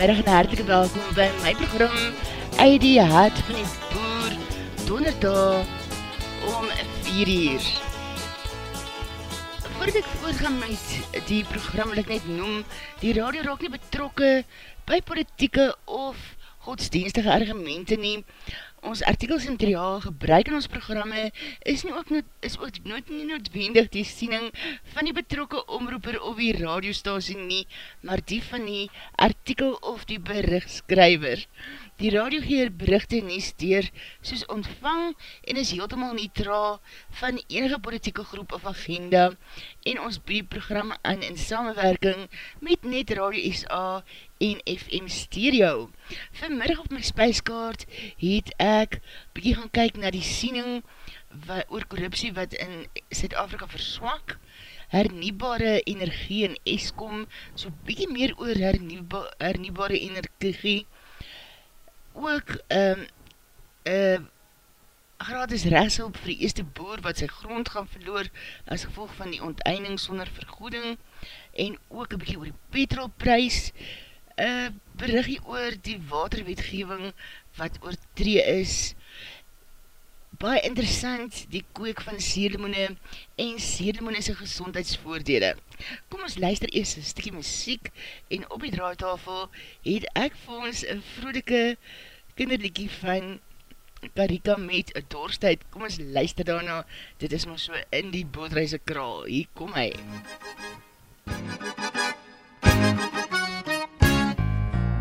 Goeiemiddag en hartelike welkom by my program uit die hart van die boer, donderdag om 4 uur. Voordat ek voorgaan met die program wil ek net noem, die radio raak nie betrokke by politieke of godsdienstige argumente nie. Ons artikels en materiaal gebruik in ons programme is, nie ook, nood, is ook nood nie noodwendig die siening van die betrokke omroeper of die radiostasie nie, maar die van die artikel of die berichtskryver. Die radio geer berichte nie steer soos ontvang en is heeltemal neutraal van enige politieke groep of agenda en ons bied program aan in samenwerking met Net Radio SA en FM Stereo. Vanmiddag op my spijskaart het ek bykie gaan kyk na die siening wat, oor korruptie wat in Zuid-Afrika verswak, hernieuwbare energie in Eskom, so bykie meer oor hernieuwba, hernieuwbare energie, ook um, uh, gratis rechtshulp vir die eerste boer wat sy grond gaan verloor as gevolg van die onteinding sonder vergoeding, en ook een bykie oor die petrolprys, uh, berigie oor die waterwetgeving wat oortree is. Baie interessant, die koek van sedemoene en sedemoene sy gezondheidsvoordele. Kom ons luister eers een stikkie muziek en op die draaitafel het ek vir ons een vroelike kinderlikie van Karika met een dorstijd. Kom ons luister daarna, dit is maar so in die bootreise kraal. Hier kom hy.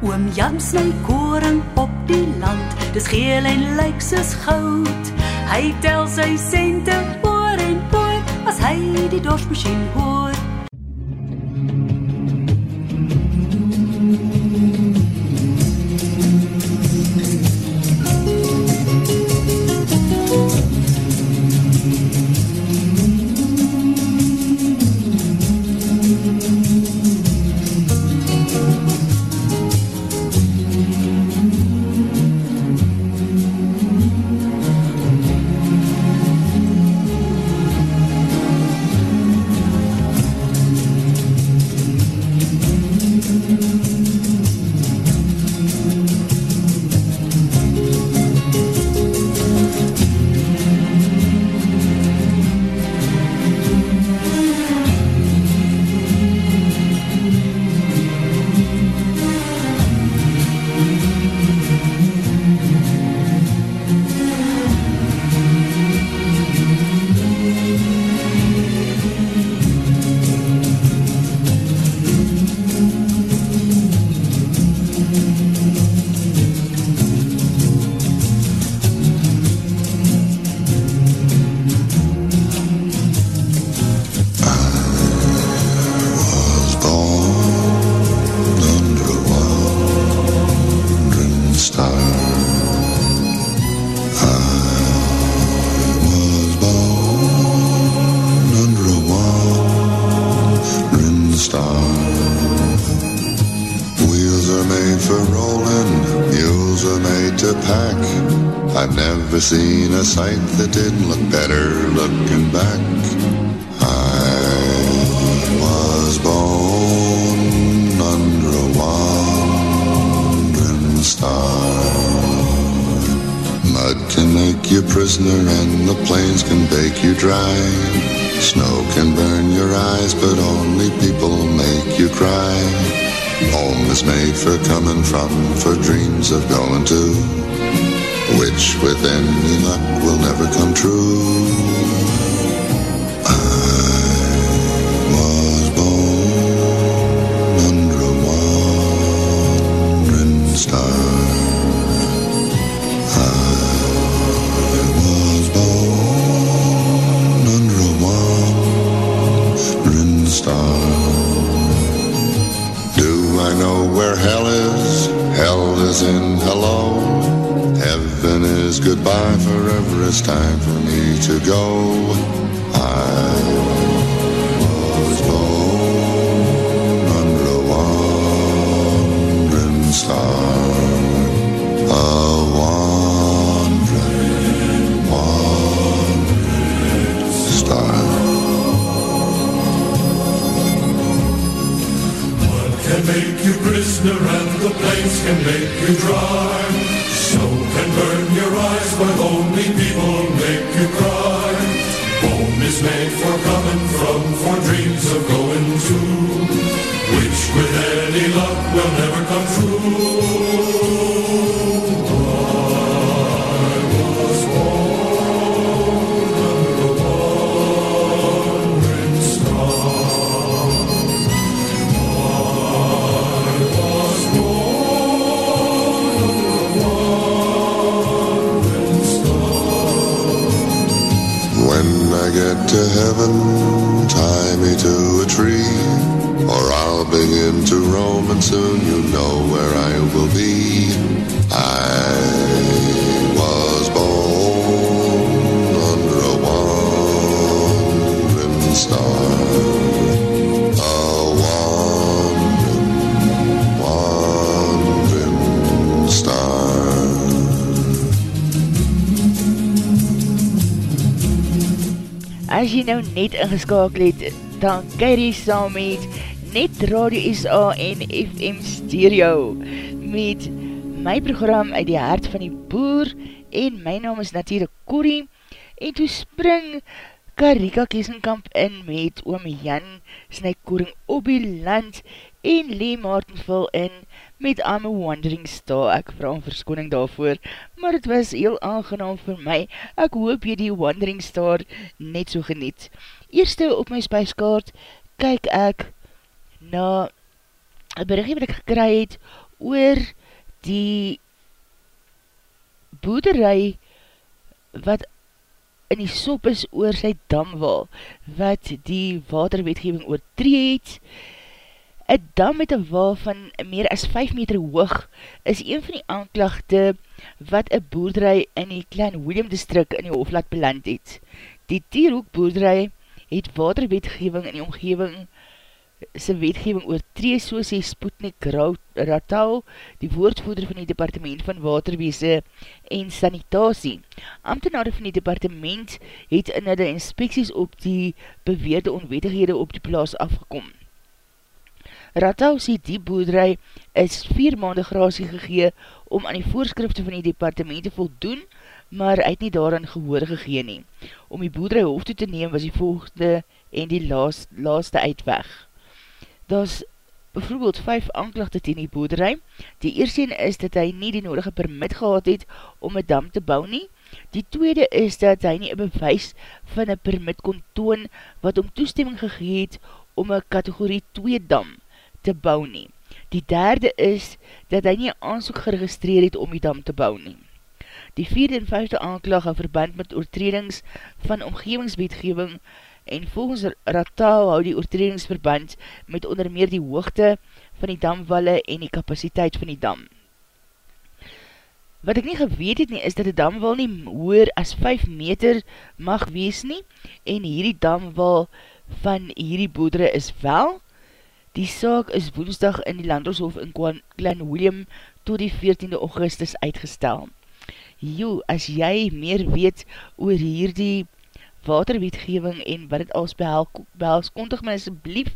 Oom Jan sny koring op die land, dis geel en lyk soos goud. Hy tel sy sente oor en oor as hy die dorsmasjien hoor. within. Goodbye forever. It's time for me to go. I was born under a wandering star. A wandering, wandering star. What can make you prisoner and the plains can make you dry. Net ingeskakel het, dan jy saam met Net Radio SA en FM Stereo met my program uit die hart van die boer en my naam is natuurlijk Corrie en toe spring Karika Kiesenkamp in met oom Jan Snijkoring op die land en Lee Martinville in met I'm a Wandering Star. Ek vraag om verskoning daarvoor, maar het was heel aangenaam vir my. Ek hoop jy die Wandering Star net so geniet. Eerste op my spijskaart kyk ek na een berichtje wat ek gekry het oor die boerderij wat in die sop is oor sy damwal, wat die waterwetgeving oortree het. Een dam met een wal van meer as 5 meter hoog is een van die aanklachte wat een boerderij in die Klein William district in die hoofdlaat beland het. Die Tierhoek boerderij het waterwetgeving in die omgeving sy wetgeving oortree soos die Sputnik Ratal, die woordvoerder van die Departement van Waterweese en Sanitasie. Ambtenare van die departement het in hulle inspeksies op die beweerde onwettighede op die plaas afgekom. Ratal sê die boerderij is vier maande grasie gegee om aan die voorskrifte van die departement te voldoen, maar hy het nie daaraan gehoor gegee nie. Om die boerderij hoofd toe te neem was die volgende en die laas, laaste uitweg. Daar is bijvoorbeeld vijf aanklachte teen die boerderij. Die eerste is dat hy nie die nodige permit gehad het om een dam te bou nie. Die tweede is dat hy nie een bewys van een permit kon toon wat om toestemming gegeet om een kategorie 2 dam te bou nie. Die derde is dat hy nie aansoek geregistreer het om die dam te bou nie. Die vierde en vijfde aanklag in verband met oortredings van omgevingswetgeving en volgens Ratal hou die oortredingsverband met onder meer die hoogte van die damwalle en die kapasiteit van die dam. Wat ek nie geweet het nie, is dat die damwal nie hoer as 5 meter mag wees nie, en hierdie damwal van hierdie boedere is wel. Die saak is woensdag in die Landershof in Klein William tot die 14de augustus uitgestel. Jo, as jy meer weet oor hierdie waterwetgeving en wat het als behels, behels kontig my asblief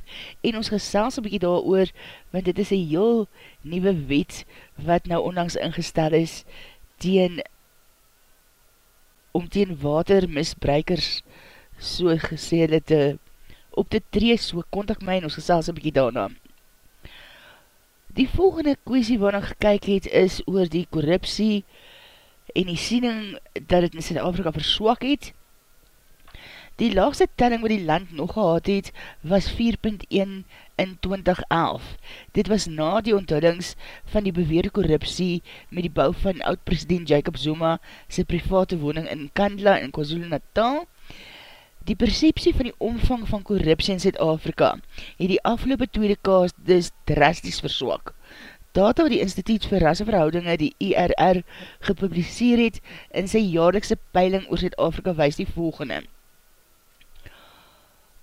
en ons gesels een bykie daar oor, want dit is een heel nieuwe wet wat nou onlangs ingestel is teen om teen watermisbruikers so gesê hulle te op te tree, so kontig my en ons gesels een bykie daarna. Die volgende kwestie waarna gekyk het is oor die korruptie en die siening dat het in Zuid-Afrika verswak het, Die laagste telling wat die land nog gehad het, was 4.1 in 2011. Dit was na die onthullings van die beweerde korruptie met die bou van oud-president Jacob Zuma sy private woning in Kandla in KwaZulu-Natal. Die perceptie van die omvang van korruptie in Zuid-Afrika het die afgelopen tweede kaas dus drasties verswak. Data wat die Instituut vir Rasseverhoudinge, die IRR, gepubliseer het in sy jaarlikse peiling oor Zuid-Afrika wees die volgende.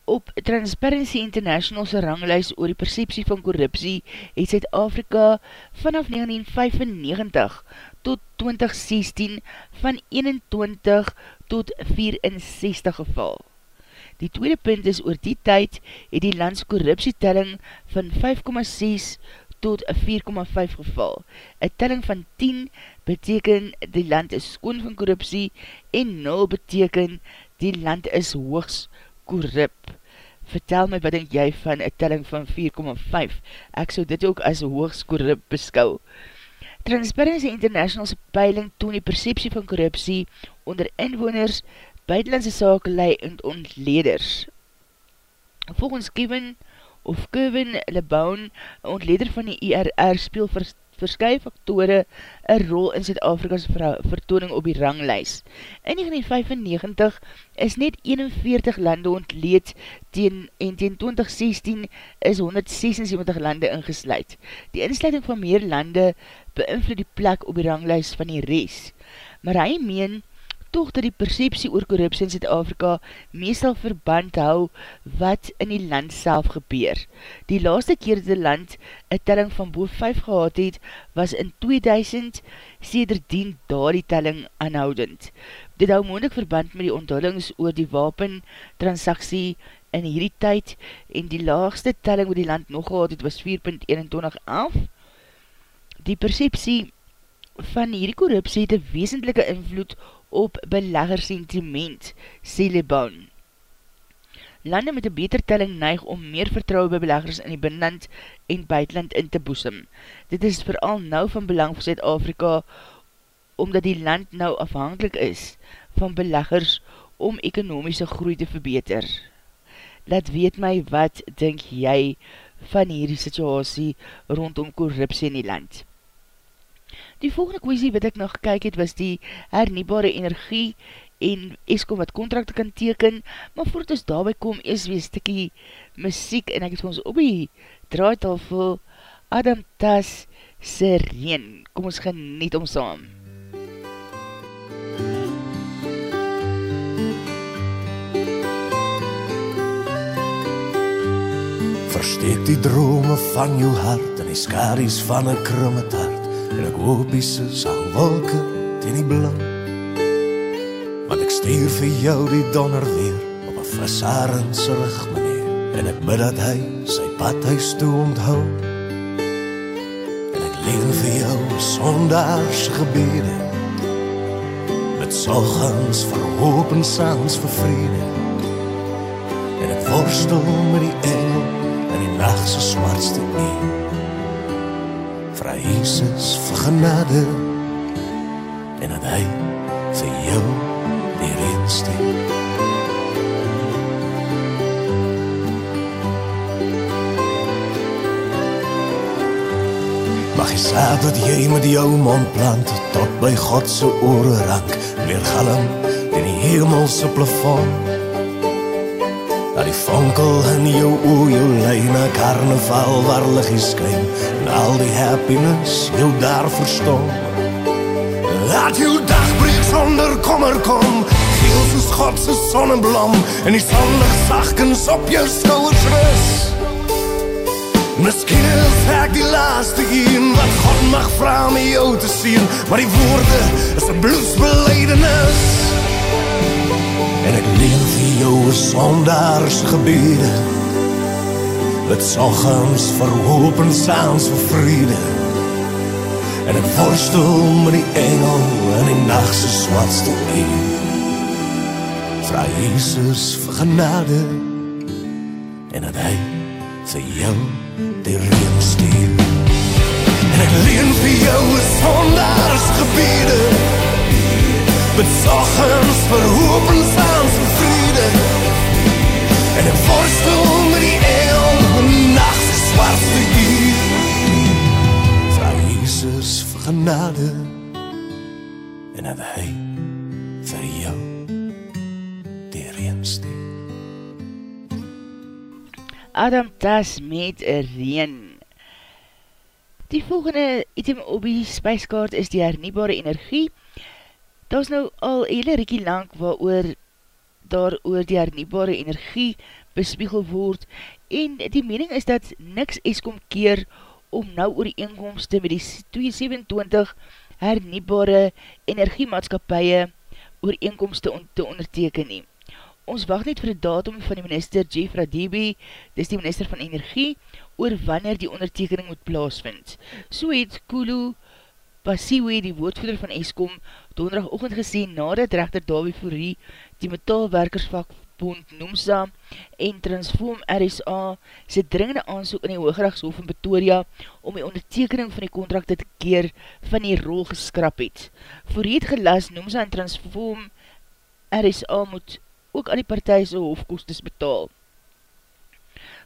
Op Transparency International's ranglijst oor die perceptie van korruptie het Zuid-Afrika vanaf 1995 tot 2016 van 21 tot 64 geval. Die tweede punt is oor die tyd het die lands korruptietelling van 5,6 tot 4,5 geval. Een telling van 10 beteken die land is skoon van korruptie en 0 beteken die land is hoogs korrup. Vertel my wat denk jy van een telling van 4,5? Ek sou dit ook as hoogs korrup beskou. Transparency International's peiling toon die perceptie van korruptie onder inwoners, buitenlandse sakelei en ontleders. Volgens Kevin of Kevin LeBoun, ontleder van die IRR, speel vers, verskye faktore een rol in Zuid-Afrika's vertooning op die ranglijst. In 1995 is net 41 lande ontleed teen, en teen 2016 is 176 lande ingesluid. Die insluiting van meer lande beïnvloed die plek op die ranglijst van die res. Maar hy meen, toch dat die perceptie oor korruptie in Zuid-Afrika meestal verband hou wat in die land self gebeur. Die laaste keer die land een telling van boven 5 gehad het, was in 2000, sederdien daar die telling aanhoudend. Dit hou moeilijk verband met die onthullings oor die wapentransaksie in hierdie tyd en die laagste telling wat die land nog gehad het was 4.2111. Die perceptie van hierdie korruptie het een wezentlike invloed op beleggersentiment, sê Liban. Lande met een beter telling neig om meer vertrouwe by beleggers in die binnenland en buitenland in te boesem. Dit is vooral nou van belang vir Zuid-Afrika, omdat die land nou afhankelijk is van beleggers om ekonomische groei te verbeter. Laat weet my wat denk jy van hierdie situasie rondom korruptie in die land. Die volgende kwestie wat ek nog gekyk het, was die herniebare energie en Eskom wat contracte kan teken, maar voordat ons daarby kom, is weer stikkie muziek en ek het vir ons op die draaitafel Adam Tas Sereen. Kom ons geniet om saam. Versteek die drome van jou hart en die skaries van een krumme taart en ek hoop die sal wolke teen die blou want ek stuur vir jou die donder weer op 'n visaren se rug meneer. En ek bid dat hy sy pad huis toe onthou. En ek leer vir jou sondaars gebede met sorgens vir hoop en sans vir vrede. En ek worstel met die engel in die nag se swartste uur vra Jesus vir genade en dat hy vir jou die reinste Mag jy sê dat jy met jou mond plant tot by God se ore rank weer galm in die hemelse plafond Vonkel in jou oë jou lyne karnaval waar liggies skyn en al die happiness jou daar verstom. Laat jou dag breek sonder kommer kom. Geel soos God se sonneblom en die sonlig sagkens op jou skouers rus. Miskien is ek die laaste een wat God mag vra om jou te sien, maar die woorde is 'n bloedsbelydenis. En ek leer vir jou 'n sondaars gebede. Dit sorgens vir hoop en saans vir vrede. En ek worstel met die engel in die nag se swartste uur. Vra Jesus vir genade en dat hy vir jou die reën stuur. En ek leer vir jou 'n sondaars gebede met sorgens vir hoop en saans vir vrede. En ek worstel met die eeuw en nacht se zwartste uur vra Jesus vir genade en dat hy vir jou die reenste Adam Tas met een reen. Die volgende item op die spijskaart is die herniebare energie. Daar is nou al hele rekie lang waar daar oor die herniebare energie bespiegel word en die mening is dat niks Eskom keer om nou oor die inkomste met die 227 herniebare energiemaatskapie oor inkomste on te onderteken neem. Ons wacht net vir die datum van die minister Jeff Radibi, dis die minister van energie, oor wanneer die ondertekening moet plaasvind. So het Kulu Pasiwe, die woordvoeder van Eskom, donderdag ochend gesê nadat rechter Dawie Fourie die metaalwerkersvakbond Noemsa en Transform RSA sy dringende aansoek in die Hoogrechtshof in Pretoria om die ondertekening van die contracte te keer van die rol geskrap het. Fourie het gelas Noemsa en Transform RSA moet ook aan die partij sy hoofdkostes betaal.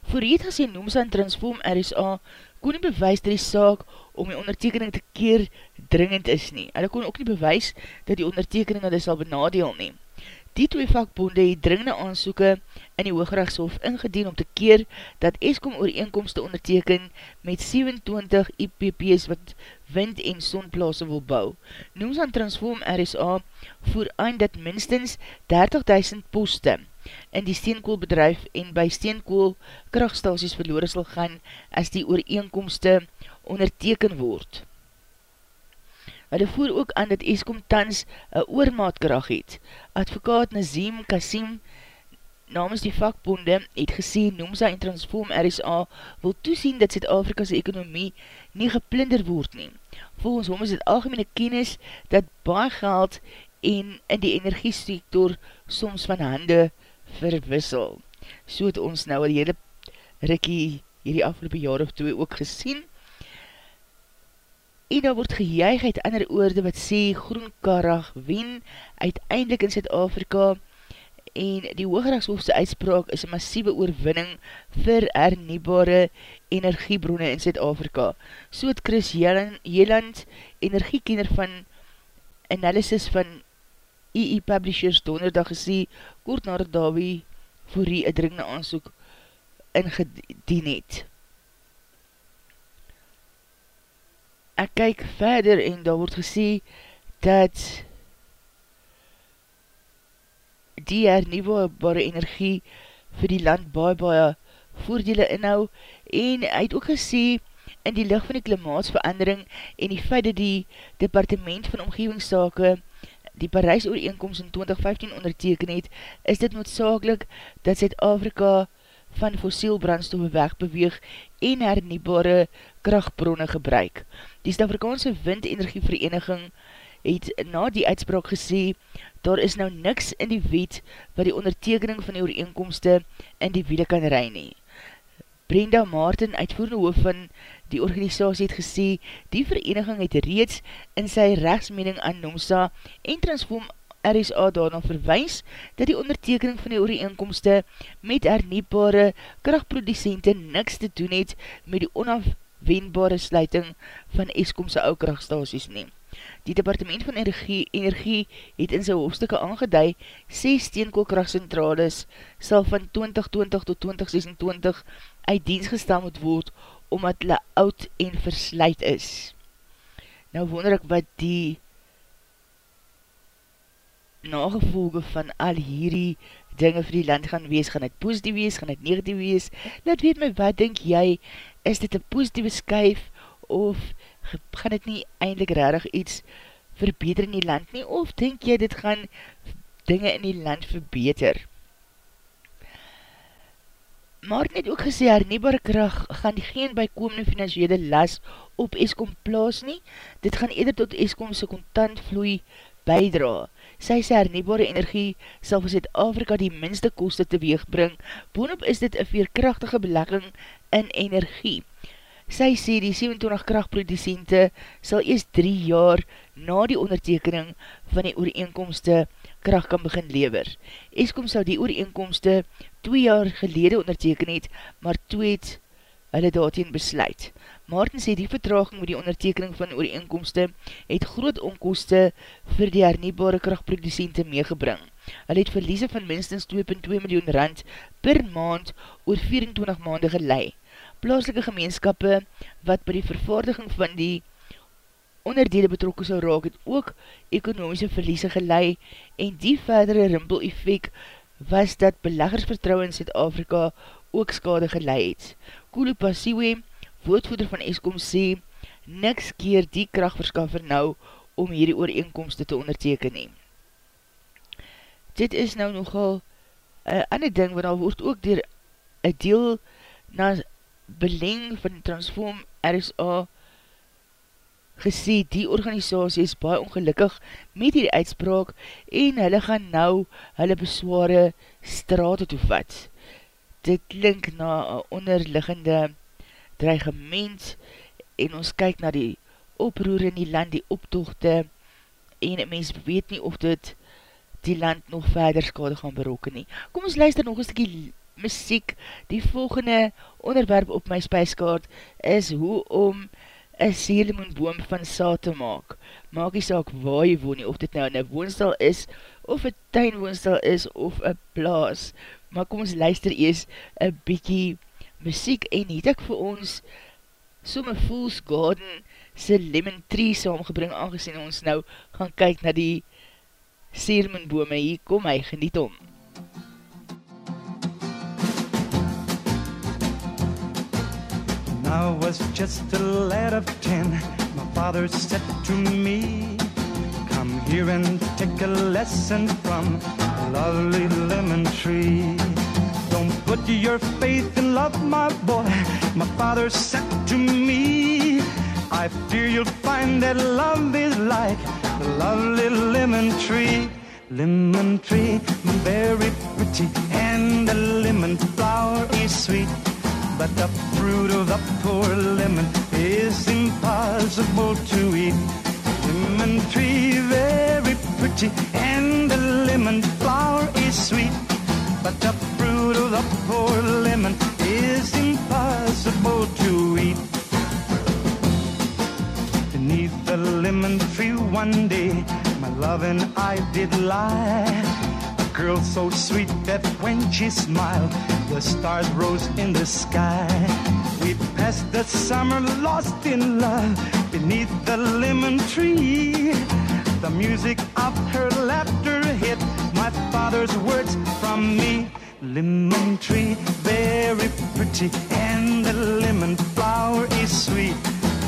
Fourie het gesê Noemsa en Transform RSA kon nie bewys dat die saak om die ondertekening te keer dringend is nie. Hulle kon ook nie bewys dat die ondertekening hulle sal benadeel neem. Die twee vakbonde het dringende aansoeke in die Hoogrechtshof ingedien om te keer dat Eskom ooreenkomste onderteken met 27 IPP's wat wind- en sonplaase wil bou. Noems aan Transform RSA voer aan dat minstens 30.000 poste in die steenkoolbedrijf en by steenkool krachtstasies verloor sal gaan as die ooreenkomste onderteken word. Hulle voer ook aan dat Eskom tans een oormaatkracht het. Advokaat Nazim Kasim namens die vakbonde het gesê Noemsa en Transform RSA wil toesien dat Zuid-Afrika's ekonomie nie geplinder word nie. Volgens hom is het algemene kennis dat baie geld en in die energiesektor soms van hande verwissel. So het ons nou al hele rikkie hierdie afgelopen jaar of twee ook gesien en daar word gejuig uit ander oorde wat sê groenkarag wen uiteindelik in Zuid-Afrika en die hoogrechtshoofse uitspraak is een massieve oorwinning vir herniebare energiebronne in Zuid-Afrika. So het Chris Jeland, energiekenner van analysis van EE Publishers donderdag gesê, kort nadat Dawie voor die dringende aansoek ingedien het. ek kyk verder en daar word gesê dat die hernieuwbare energie vir die land baie baie voordele inhou en hy het ook gesê in die licht van die klimaatsverandering en die feit dat die departement van omgevingssake die Parijs ooreenkomst in 2015 onderteken het, is dit noodzakelik dat Zuid-Afrika van fossiel brandstoffe wegbeweeg en hernieuwbare krachtbronne gebruik. Die Stavrikanse Windenergievereniging het na die uitspraak gesê, daar is nou niks in die wet wat die ondertekening van die ooreenkomste in die wiele kan rij nie. Brenda Martin, uitvoerende hoof van die organisatie het gesê, die vereniging het reeds in sy rechtsmening aan NOMSA en Transform RSA daarna verwijs dat die ondertekening van die ooreenkomste met herniepbare krachtproducente niks te doen het met die onafwendbare sluiting van Eskomse ou krachtstasies neem. Die departement van energie, energie het in sy hoofdstukke aangeduid, 6 steenkoolkrachtcentrales sal van 2020 tot 2026 uit diens gestel moet word, omdat hulle oud en versluit is. Nou wonder ek wat die nagevolge van al hierdie dinge vir die land gaan wees, gaan het positief wees, gaan het negatief wees, laat weet my, wat denk jy, is dit een positieve skuif, of gaan dit nie eindelijk rarig iets verbeter in die land nie, of denk jy dit gaan dinge in die land verbeter? Maar net ook gesê, herniebare kracht gaan geen bykomende financiële las op Eskom plaas nie, dit gaan eerder tot Eskomse kontant vloei bijdra. Sy sê herniebare energie sal vir Zuid-Afrika die minste koste teweeg bring, boonop is dit een veerkrachtige belegging in energie. Sy sê die 27 krachtproducente sal eers 3 jaar na die ondertekening van die ooreenkomste kracht kan begin lever. Eskom sal die ooreenkomste 2 jaar gelede onderteken het, maar 2 het hulle daarteen besluit. Martin sê die vertraging met die ondertekening van ooreenkomste het groot onkoste vir die herniebare krachtproducente meegebring. Hulle het verliese van minstens 2.2 miljoen rand per maand oor 24 maande gelei. Plaaslike gemeenskappe wat by die vervaardiging van die onderdele betrokken sal raak, het ook ekonomische verliese gelei en die verdere rimpel effect was dat beleggersvertrouw in Zuid-Afrika ook skade gelei het. Kulu Pasiwe, woordvoeder van Eskom, sê, niks keer die krachtverskaffer nou om hierdie ooreenkomste te onderteken neem. Dit is nou nogal een ander ding, want al word ook dier een deel na beleng van Transform RSA gesê, die organisatie is baie ongelukkig met die uitspraak en hulle gaan nou hulle besware straat toe vat. Dit klink na een onderliggende dreigement en ons kyk na die oproer in die land, die optochte en mens weet nie of dit die land nog verder skade gaan berokken nie. Kom ons luister nog een stukkie muziek. Die volgende onderwerp op my spijskaart is hoe om een selemoenboom van saad te maak. Maak die saak waar jy woon nie, of dit nou in een woonstel is, of een tuinwoonstel is, of een plaas. Maar kom ons luister eers een bykie muziek en het ek vir ons somme Fool's Garden se lemon tree saamgebring, aangezien ons nou gaan kyk na die selemoenbome. Hier kom hy, geniet om. I was just a lad of ten, my father said to me, Come here and take a lesson from a lovely lemon tree. Don't put your faith in love, my boy, my father said to me. I fear you'll find that love is like the lovely lemon tree. Lemon tree, very pretty, and the lemon. The fruit of the poor lemon is impossible to eat. Lemon tree, very pretty, and the lemon flower is sweet. But the fruit of the poor lemon is impossible to eat. Beneath the lemon tree one day, my love and I did lie girl so sweet that when she smiled, the stars rose in the sky. We passed the summer lost in love beneath the lemon tree. The music of her laughter hit my father's words from me. Lemon tree, very pretty, and the lemon flower is sweet.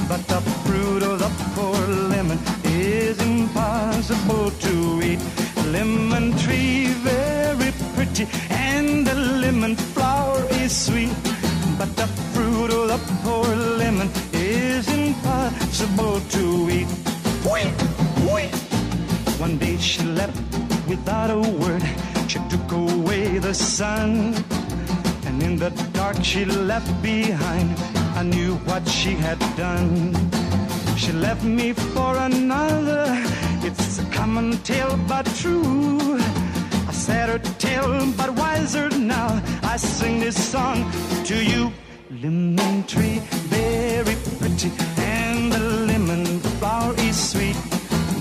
But the fruit of the poor lemon is impossible to eat lemon tree very pretty and the lemon flower is sweet. But the fruit of the poor lemon is impossible to eat. One day she left without a word. She took away the sun and in the dark she left behind. I knew what she had done. She left me for another it's a common tale but true. A sadder tale but wiser now. I sing this song to you. Lemon tree very pretty and the lemon flower is sweet.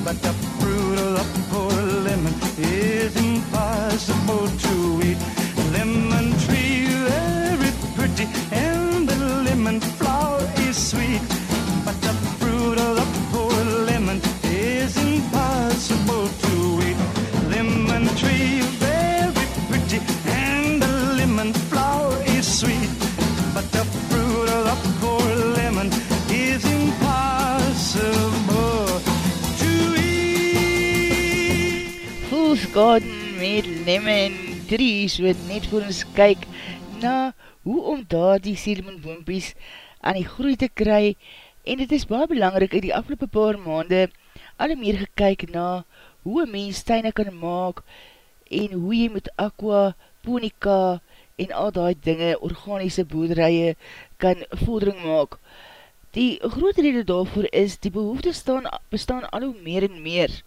But the fruit of the poor lemon is impossible to eat. Lemon tree Garden met lemon tree, so net voor ons kyk na hoe om daar die selemoenboompies aan die groei te kry en dit is baie belangrik in die afgelopen paar maande alle meer gekyk na hoe een mens tuine kan maak en hoe jy met aqua, ponika en al die dinge, organiese boerderije kan vordering maak. Die groot rede daarvoor is, die behoefte staan, bestaan al hoe meer en meer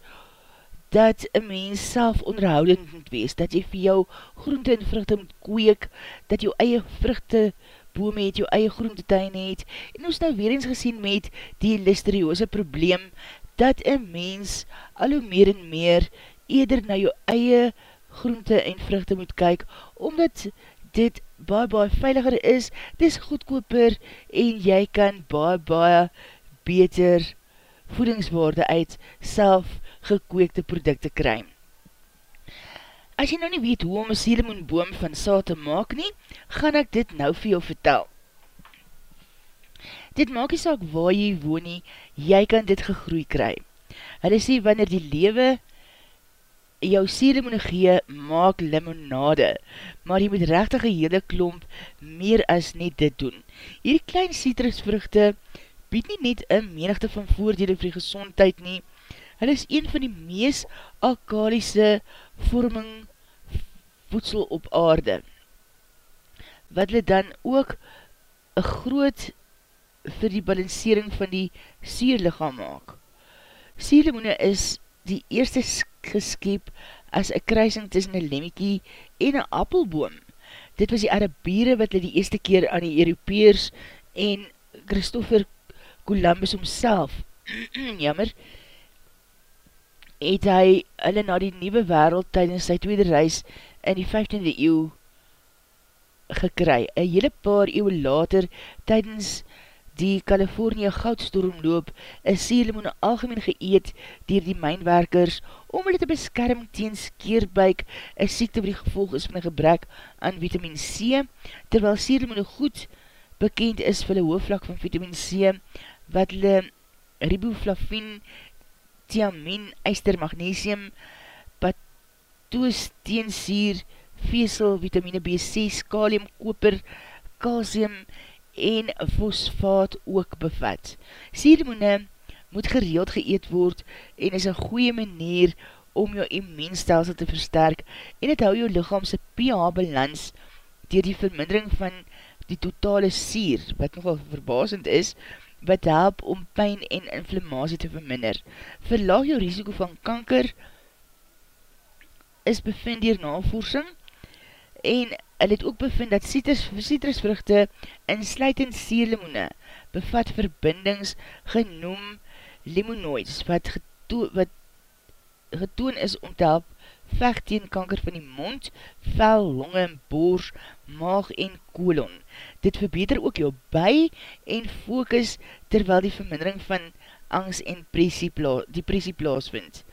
dat een mens self onderhoudend moet wees, dat jy vir jou groente en vruchte moet kweek, dat jou eie vruchte bome het, jou eie groentetuin het, en ons nou weer eens gesien met die listeriose probleem, dat een mens al hoe meer en meer eerder na jou eie groente en vruchte moet kyk, omdat dit baie baie veiliger is, dis goedkoper en jy kan baie baie beter voedingswaarde uit self gekweekte producte kry. As jy nou nie weet hoe om een sieremoenboom van saad te maak nie, gaan ek dit nou vir jou vertel. Dit maak die saak waar jy woon nie, jy kan dit gegroei kry. Hulle sê wanneer die lewe jou sieremoene gee, maak limonade, maar jy moet rechtige hele klomp meer as net dit doen. Hierdie klein citrusvruchte bied nie net een menigte van voordele vir die gezondheid nie, hulle is een van die mees alkalise vorming voedsel op aarde, wat hulle dan ook een groot vir die balancering van die sierlichaam maak. Sierlimoene is die eerste geskep as een kruising tussen een lemmiekie en een appelboom. Dit was die Arabiere wat hulle die eerste keer aan die Europeers en Christopher Columbus homself, jammer, het hy hulle na die nieuwe wereld tydens sy tweede reis in die 15e eeuw gekry. Een hele paar eeuw later, tydens die California goudstormloop, is sierlimoene algemeen geëet dier die mijnwerkers om hulle te beskerm teen skeerbuik, een siekte wat die gevolg is van een gebrek aan vitamine C, terwyl sierlimoene goed bekend is vir die hoofvlak van vitamine C, wat hulle riboflavin, thiamin, eister, magnesium, toesteensier, vesel, vitamine B6, kalium, koper, kalsium en fosfaat ook bevat. Siermoene moet gereeld geëet word en is een goeie manier om jou immuunstelsel te versterk en het hou jou lichaamse pH-balans dier die vermindering van die totale sier, wat nogal verbasend is, wat help om pijn en inflammatie te verminder. Verlaag jou risiko van kanker, is bevind dier navoersing en hulle het ook bevind dat citrus, citrusvruchte in sluitend sierlimoene bevat verbindings genoem limonoids wat, geto wat getoon is om te help vecht teen kanker van die mond, vel, longe en boors, maag en kolon. Dit verbeter ook jou by en focus terwyl die vermindering van angst en depressie plaas vind.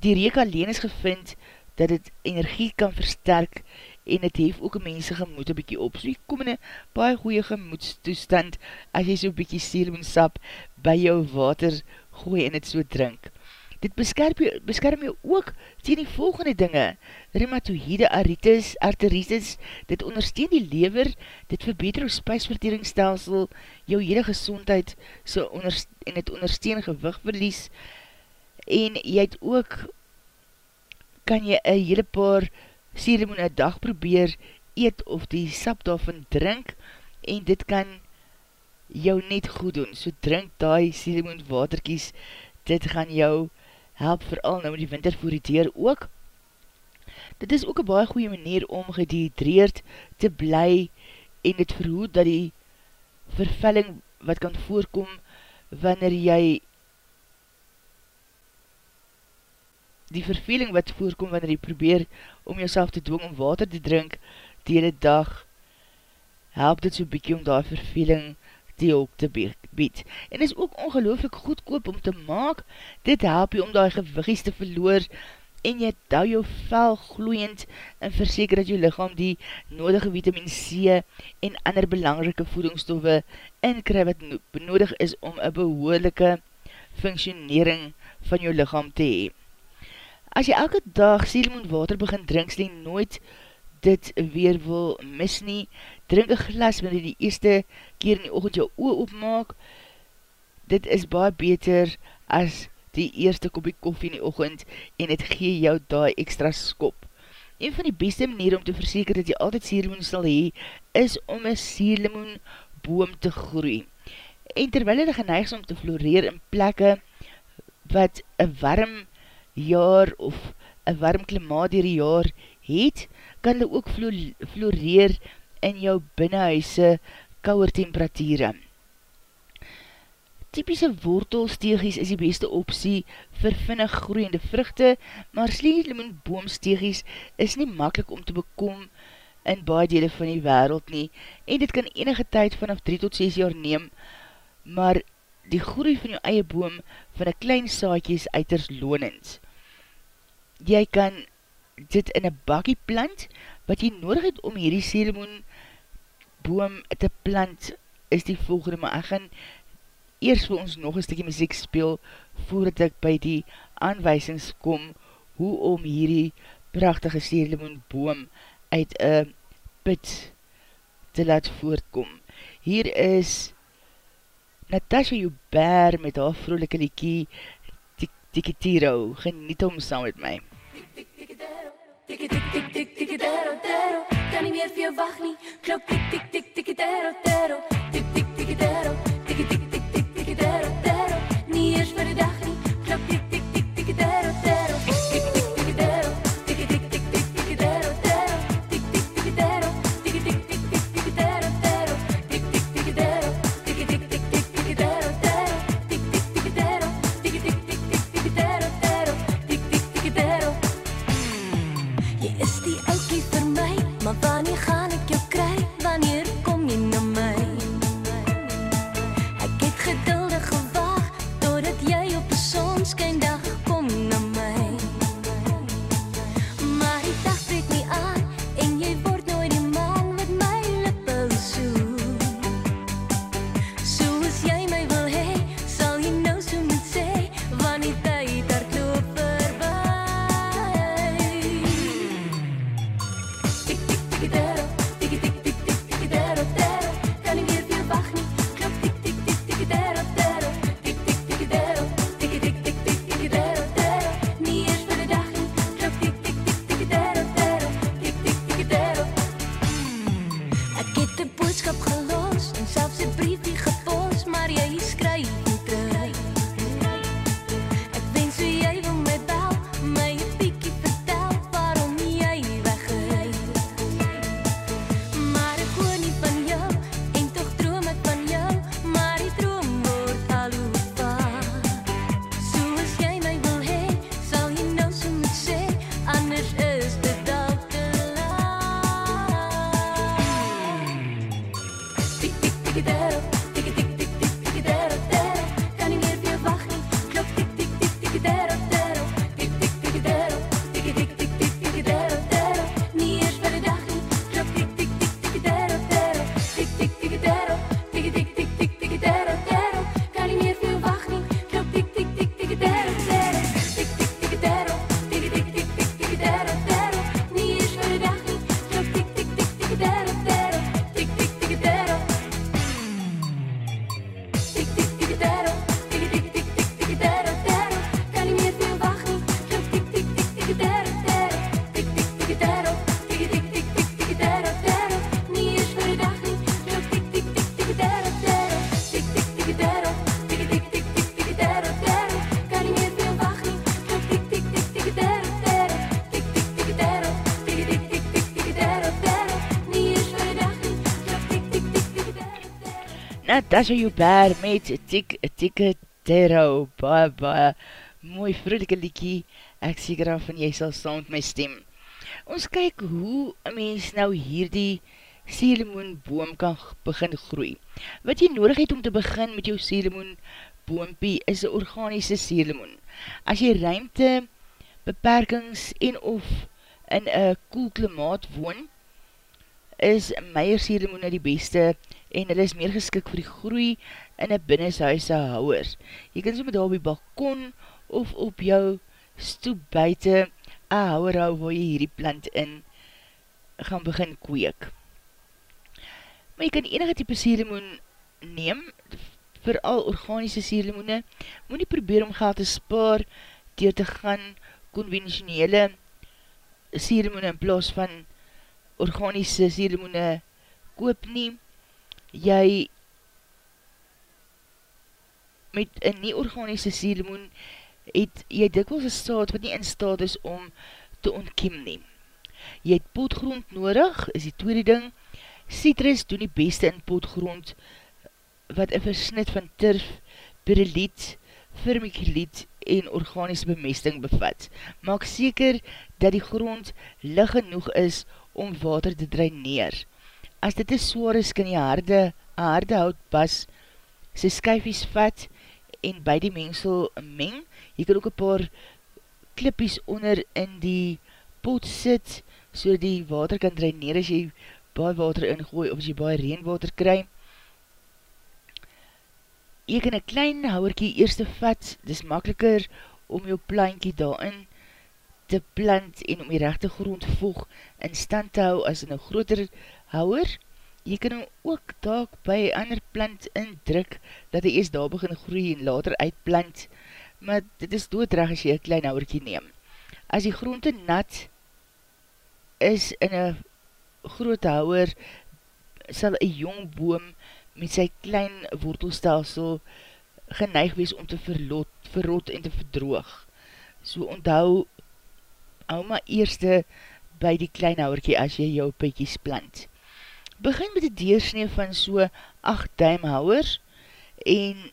Die reek alleen is gevind dat het energie kan versterk en het hef ook mense gemoed een bykie op. So jy kom in een baie goeie gemoedstoestand as jy so'n bykie siermoensap by jou water gooi en het so drink. Dit beskerm jou, beskerm jou ook tegen die volgende dinge. Rheumatoïde arthritis, arteritis, dit ondersteun die lever, dit verbeter jou spijsverteringsstelsel, jou hele gezondheid so onderste en het ondersteun gewigverlies en jy het ook kan jy een hele paar sieremoen een dag probeer eet of die sap daarvan drink en dit kan jou net goed doen. So drink die sieremoen waterkies, dit gaan jou help vooral nou met die winter voor die deur ook. Dit is ook een baie goeie manier om gedehydreerd te bly en het verhoed dat die vervelling wat kan voorkom wanneer jy die verveling wat voorkom wanneer jy probeer om jouself te dwing om water te drink die hele dag, help dit so bykie om die verveling die ook te bied. En is ook ongelooflik goedkoop om te maak, dit help jy om die gewigies te verloor en jy dou jou vel gloeiend en verseker dat jou lichaam die nodige vitamine C en ander belangrike voedingsstoffe inkry wat benodig is om een behoorlijke functionering van jou lichaam te hee. As jy elke dag sielemoen water begin drink, jy nooit dit weer wil mis nie. Drink een glas wanneer die eerste keer in die oogend jou oog opmaak. Dit is baie beter as die eerste kopie koffie in die oogend en het gee jou daai extra skop. Een van die beste manier om te verseker dat jy altyd sierlimoen sal hee, is om een sierlimoen boom te groei. En terwyl hy geneig is om te floreer in plekke wat een warm jaar of een warm klimaat dier die jaar het, kan hulle ook floreer in jou binnenhuise kouwer temperatuur. Typische wortelsteegies is die beste optie vir vinnig groeiende vruchte, maar sleetlimoen boomsteegies is nie makkelijk om te bekom in baie dele van die wereld nie, en dit kan enige tyd vanaf 3 tot 6 jaar neem, maar die groei van jou eie boom van een klein saadje is uiters lonend. Jy kan dit in een bakkie plant, wat jy nodig het om hierdie ceremoon boom te plant, is die volgende, maar ek gaan eers vir ons nog een stukje muziek speel, voordat ek by die aanwijsings kom, hoe om hierdie prachtige ceremoonboom uit een put te laat voortkom. Hier is Natasha Joubert met haar vrolijke liekie Tikitiro. Geniet om saam met my. Tik tik tik tik tik dero dero kan nie meer vir jou wag nie. Klop tik tik tik tik dero dero tik tik tik dero tik tik tik tik tik dero dero nie eers vir die dag Natasha Joubert met Tik Tik Tero, baie baie mooi vroelike liekie, ek seker af van jy sal saam met my stem. Ons kyk hoe een mens nou hierdie selemoenboom kan begin groei. Wat jy nodig het om te begin met jou selemoenboompie is een organiese selemoen. As jy ruimte, beperkings en of in een koel klimaat woon, is meier selemoene die beste en hulle is meer geskik vir die groei in een binnenshuise houwer. Jy kan so met daar op die balkon of op jou stoep buiten een houwer hou waar jy hierdie plant in gaan begin kweek. Maar jy kan enige type sierlemoen neem, vooral organiese sierlemoene, moet nie probeer om geld te spaar dier te gaan conventionele sierlemoene in plaas van organiese sierlemoene koop nie. Jy met een nie organiese sierlemoen het jy dikwels een staat wat nie in staat is om te ontkiem nie. Jy het potgrond nodig, is die tweede ding. Citrus doen die beste in potgrond wat een versnit van turf, pereliet, vermikeliet en organische bemesting bevat. Maak seker dat die grond lig genoeg is om water te draineer. As dit is zwaar is, kan jy harde, harde hout pas, sy skyfies vat en by die mengsel meng. Jy kan ook een paar klippies onder in die pot sit, so die water kan draineer as jy baie water ingooi of as jy baie reenwater kry. Jy kan een klein houwerkie eerste vat, dis makkeliker om jou plankie daarin te plant en om die rechte grond voeg in stand te hou as in een groter houwer. Jy kan hom ook daak by ander plant indruk, dat hy eers daar begin groei en later uitplant, maar dit is doodreg as jy een klein houwerkie neem. As die groente nat is in een groot houwer, sal een jong boom met sy klein wortelstelsel geneig wees om te verlot, verrot en te verdroog. So onthou, hou maar eerste by die klein houwerkie as jy jou pekies plant. Begin met die deersnee van so 8 duim houwer en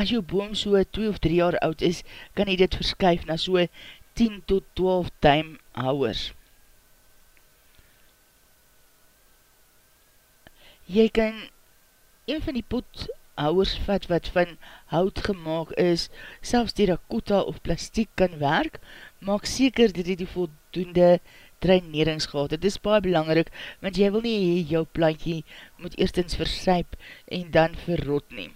as jou boom so 2 of 3 jaar oud is, kan jy dit verskuif na so 10 tot 12 duim houwer. Jy kan een van die pothouwers vat wat van hout gemaakt is, selfs die rakota of plastiek kan werk, maak seker dat die voldoende draineringsgehad. Dit is baie belangrik, want jy wil nie jou plantje moet eerstens versyp en dan verrot neem.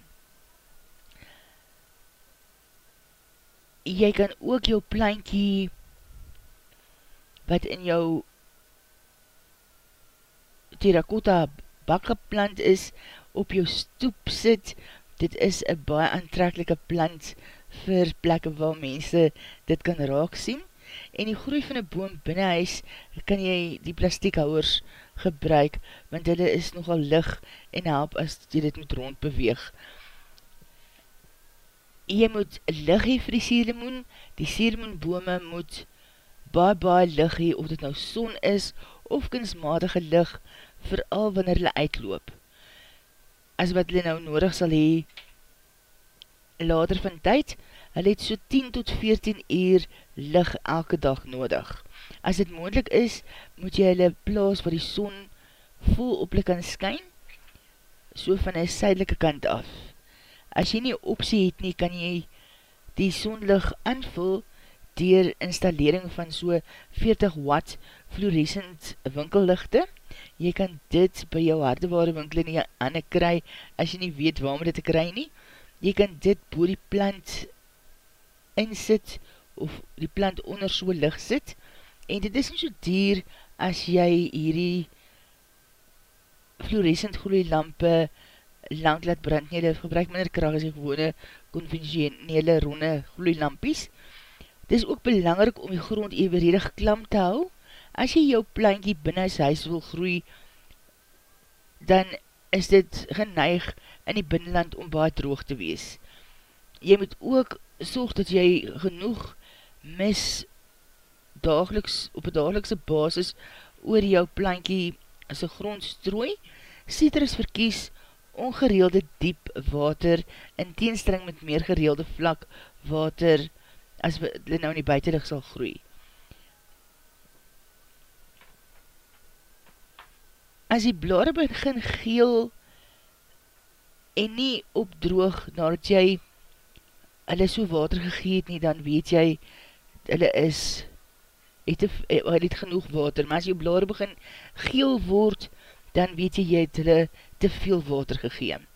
Jy kan ook jou plantje wat in jou terracotta bakgeplant is, op jou stoep sit, dit is een baie aantrekkelijke plant vir plekke waar mense dit kan raak sien. En die groei van een boom binnen huis, kan jy die plastiekhouwers gebruik, want hulle is nogal lig en help as jy dit moet rondbeweeg. Jy moet lig hee vir die sieremoen, die sieremoenbome moet baie baie lig hee, of dit nou son is, of kunstmatige lig, vooral wanneer hulle uitloop as wat hulle nou nodig sal hee later van tyd, hulle het so 10 tot 14 uur lig elke dag nodig. As dit moendlik is, moet jy hulle plaas waar die son vol op hulle kan skyn, so van een sydelike kant af. As jy nie optie het nie, kan jy die sonlig aanvul dier installering van so 40 watt fluorescent winkellichte, jy kan dit by jou hardeware winkel nie aan kry, as jy nie weet waarom dit te kry nie, jy kan dit boor die plant insit, of die plant onder so licht sit, en dit is nie so dier, as jy hierdie fluorescent groei lampe lang laat brand, nie, dit gebruik minder kracht as die gewone conventionele ronde gloei lampies. Dit is ook belangrijk om die grond evenredig klam te hou, As jy jou plankie binnen sy huis wil groei, dan is dit geneig in die binnenland om baie droog te wees. Jy moet ook sorg dat jy genoeg mis dageliks, op een dagelikse basis oor jou plankie as een grond strooi. Citrus verkies ongereelde diep water in teenstring met meer gereelde vlak water as we nou in die buitenlig sal groei. as die blare begin geel en nie opdroog nadat jy hulle so water gegeet nie, dan weet jy hulle is het, eh, hulle het genoeg water, maar as jou blare begin geel word, dan weet jy jy het hulle te veel water gegeen.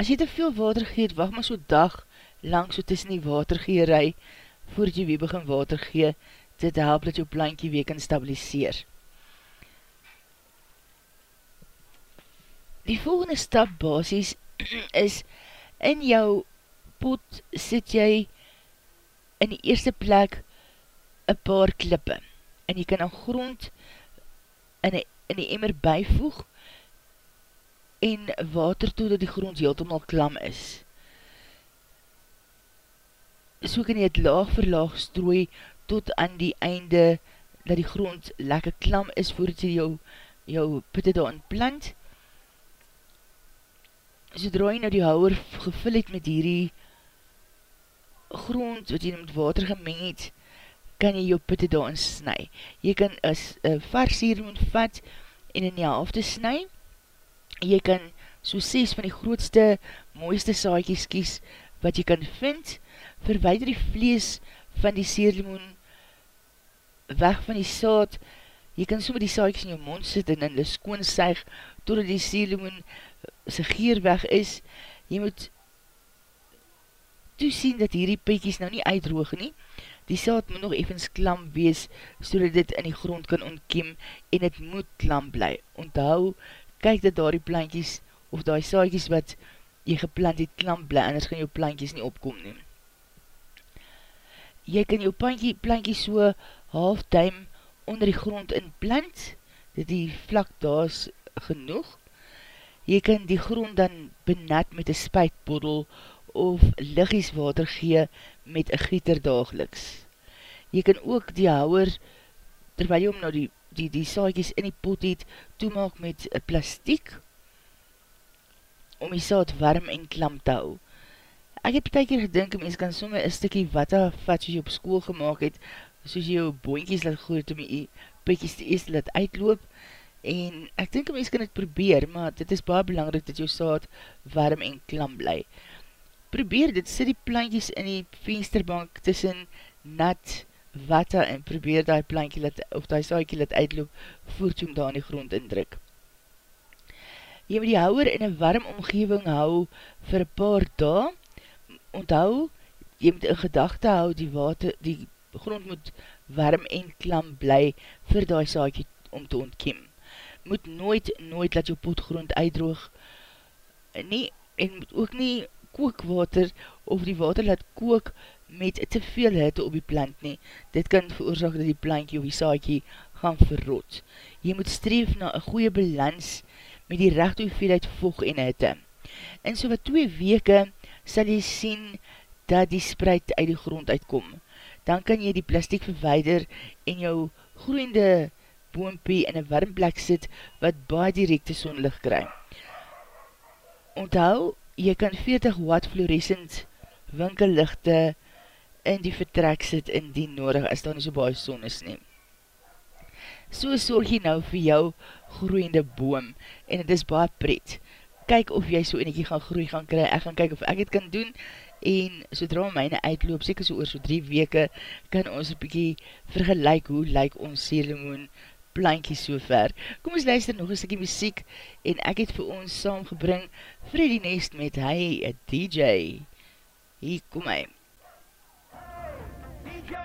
As jy te veel water gegeet, wacht maar so dag lang so tussen die watergeerij, voordat jy weer begin water gee, dit help dat jou plankie weer kan stabiliseer. Die volgende stap basis is in jou pot sit jy in die eerste plek een paar klippe en jy kan aan grond in die, in die emmer bijvoeg en water toe dat die grond heeltemal klam is. So kan jy het laag vir laag strooi tot aan die einde dat die grond lekker klam is voordat jy jou, jou putte daar in plant sodra jy nou die houwer gevul het met hierdie grond wat jy met water gemeng het, kan jy jou putte daarin snu. Jy kan een vars siermoen vat en in die helfte snu. Jy kan so 6 van die grootste, mooiste saaikies kies wat jy kan vind. Verwijder die vlees van die siermoen weg van die saad. Jy kan so met die saaikies in jou mond sit en in die skoon suig totdat die siermoen sy geer weg is. Jy moet toesien dat hierdie pekies nou nie uitdroog nie. Die saad moet nog evens klam wees, so dat dit in die grond kan ontkiem en het moet klam bly. Onthou, kyk dat daar die plankies of die saadjies wat jy geplant het klam bly, anders gaan jou plankies nie opkom nie. Jy kan jou plankie, plankie so half duim onder die grond in plant, dat die vlak daar is genoeg. Jy kan die grond dan benat met een spuitboddel of liggies water gee met een gieter dageliks. Jy kan ook die houwer, terwyl jy om nou die, die, die saadjies in die pot het, toemaak met plastiek, om die saad warm en klam te hou. Ek het betek hier gedink, mens kan somme een stikkie watta vat soos jy op school gemaakt het, soos jy jou boinkies laat groot om jy pikkies die eerste laat uitloop, en ek dink mens kan het probeer, maar dit is baie belangrijk dat jou saad warm en klam bly probeer dit, sit die plantjies in die vensterbank tussen nat watta en probeer die plantje let, of die saaikie let uitloop voort om daar in die grond indruk. Jy moet die houwer in een warm omgeving hou vir een paar dae, onthou, jy moet in gedachte hou die water, die grond moet warm en klam bly vir die saaikie om te ontkiem. Moet nooit, nooit laat jou potgrond uitdroog, nie, en moet ook nie kookwater of die water laat kook met te veel hitte op die plant nie. Dit kan veroorzaak dat die plantje of die saakje gaan verrot. Jy moet streef na een goeie balans met die recht hoeveelheid voeg en hitte. In so wat twee weke sal jy sien dat die spreid uit die grond uitkom. Dan kan jy die plastic verweider en jou groeiende boompie in een warm plek sit wat baie directe zonlicht kry. Onthou, jy kan 40 watt fluorescent winkellichte in die vertrek sit indien nodig as daar nie so baie son is neem. So sorg jy nou vir jou groeiende boom en het is baie pret. Kyk of jy so eniekie gaan groei gaan kry, ek gaan kyk of ek het kan doen en sodra myne uitloop, seker so oor so drie weke, kan ons een bykie vergelijk hoe lyk ons seremoen plankie so ver. Kom ons luister nog een stukkie muziek en ek het vir ons saamgebring Freddy Nest met hy, a DJ. Hier kom hy. DJ,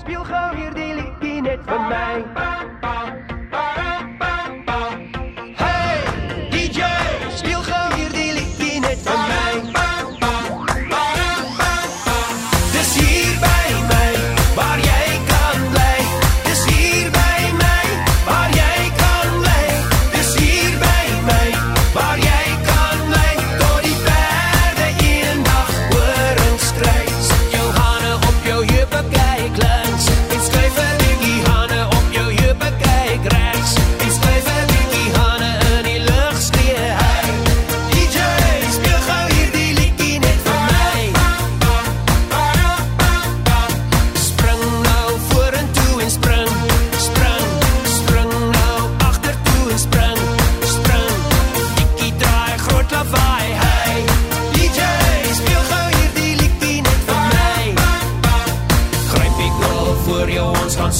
speel gauw hier die liekie net vir my. Hey,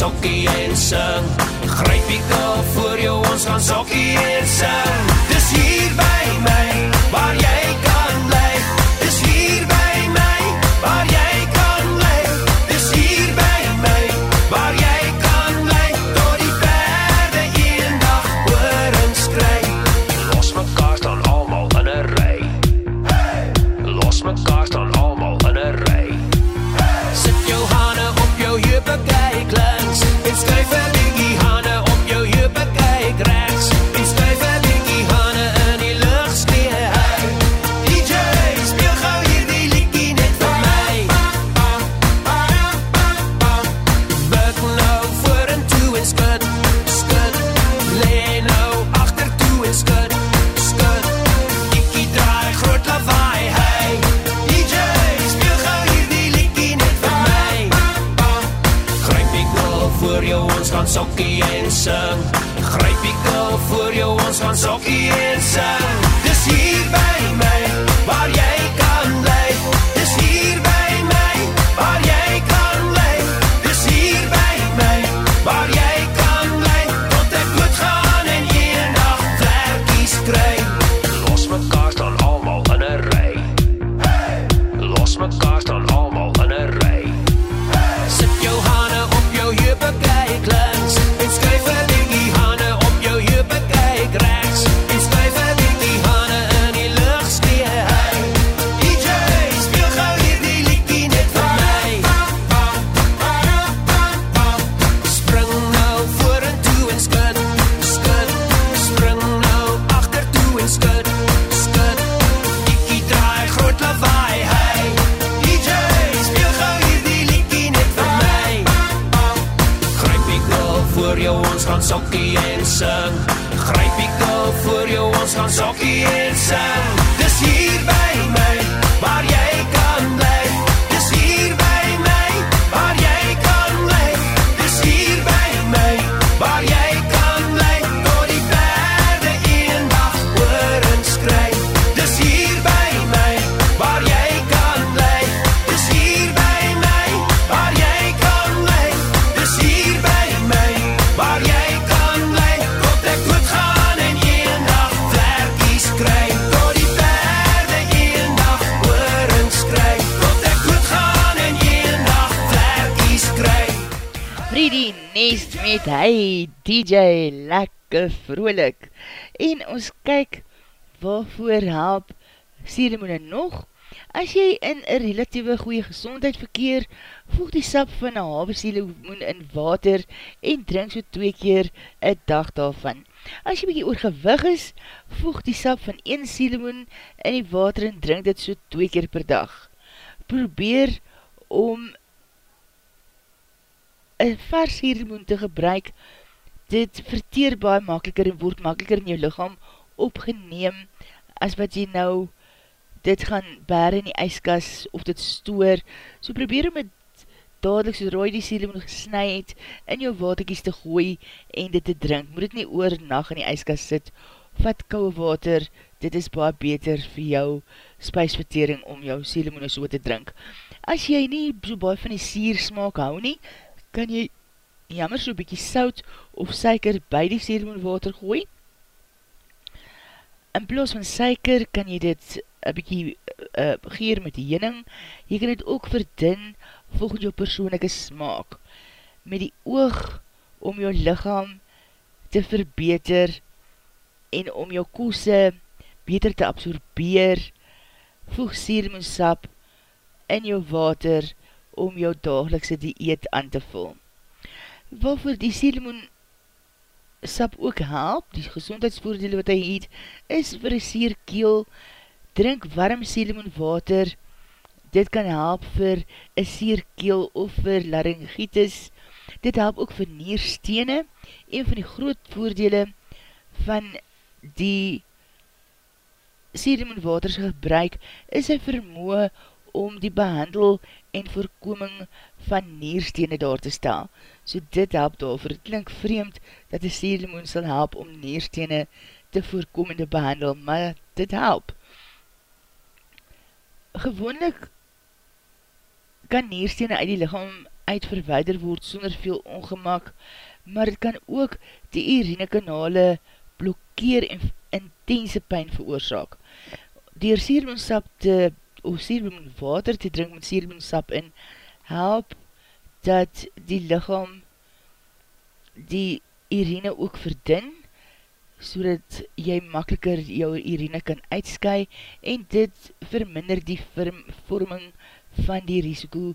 sokkie en sing. Gryp die girl voor jou, ons gaan sokkie en sing. Hy DJ lekker vrolik en ons kyk waarvoor help sieremoene nog As jy in een relatieve goeie gezondheid verkeer, voeg die sap van een halve sieremoen in water en drink so twee keer een dag daarvan. As jy bykie oorgewig is, voeg die sap van een sieremoen in die water en drink dit so twee keer per dag. Probeer om een vers sieremoen te gebruik, dit verteer baie makkeliker en word makkeliker in jou lichaam opgeneem, as wat jy nou dit gaan bær in die ijskas of dit stoor, so probeer om het dadelijk sodra jy die sieremoen gesnui het, in jou waterkies te gooi en dit te drink. Moet dit nie oor nacht in die ijskas sit, vat kouwe water, dit is baie beter vir jou spijsvertering om jou sieremoen so te drink. As jy nie so baie van die sier smaak hou nie, kan jy jammer so bykie sout of suiker by die sieremoen water gooi. In plaas van suiker kan jy dit een bykie uh, geer met die jening. Jy kan dit ook verdin volgens jou persoonlijke smaak. Met die oog om jou lichaam te verbeter en om jou koose beter te absorbeer, voeg siermoensap in jou water om jou dagelikse dieet aan te vul. Waarvoor die siermoen sap ook help, die gezondheidsvoordele wat hy het, is vir een sierkeel, drink warm siermoen water, dit kan help vir een sierkeel of vir laryngitis, dit help ook vir nierstene, een van die groot voordele van die siermoenwaters gebruik, is een vermoe om die behandel en voorkoming van nierstene daar te stel. So dit help daarvoor. Het klink vreemd dat die siermoen sal help om nierstene te voorkom en te behandel, maar dit help. Gewoonlik kan nierstene uit die lichaam uit verweider word sonder veel ongemak, maar het kan ook die urine kanale blokkeer en intense pijn veroorzaak. Door siermoensap te, of siermoen water te drink met siermoensap in, help dat die lichaam die urine ook verdin, so dat jy makkeliker jou urine kan uitsky en dit verminder die vorming van die risiko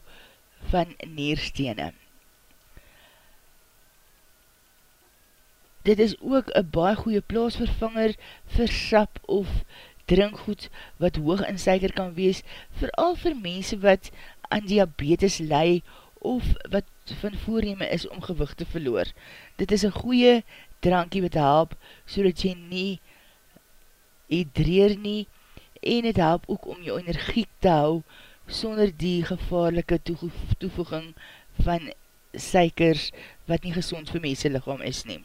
van neerstene. Dit is ook een baie goeie plaasvervanger vir sap of drinkgoed wat hoog in suiker kan wees, vooral vir mense wat aan diabetes lei of wat van voorneme is om gewicht te verloor. Dit is een goeie drankie wat help, so dat jy nie hydreer nie, en het help ook om jou energiek te hou, sonder die gevaarlike toevoeging van suikers wat nie gezond vir mense lichaam is nie.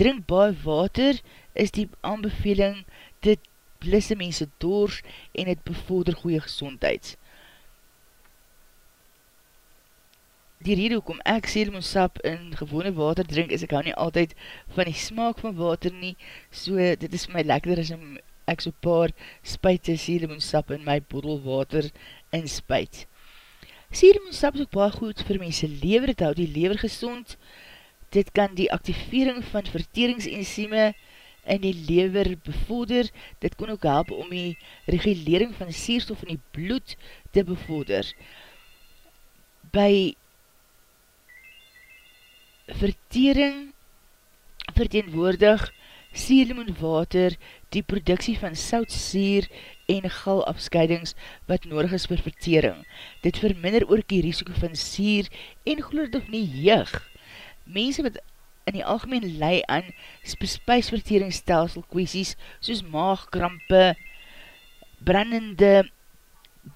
Drink baie water is die aanbeveling, dit blisse mense doors en het bevorder goeie gezondheid. Die rede hoekom ek selmoensap in gewone water drink, is ek hou nie altyd van die smaak van water nie, so dit is my lekkerder as ek so paar spuite selmoensap in my boedel water in spuit. Selmoensap is ook baie goed vir mense lever, het hou die lever gezond, dit kan die activering van verteringsensieme in die lever bevorder, dit kan ook help om die regulering van sierstof in die bloed te bevorder. By vertering verteenwoordig sierlemoenwater die productie van sout, sier en gal afscheidings wat nodig is vir vertering. Dit verminder ook die risiko van sier en geloof of nie jeug. Mense wat in die algemeen lei aan spijsverteringsstelsel kwesties soos maagkrampe, brandende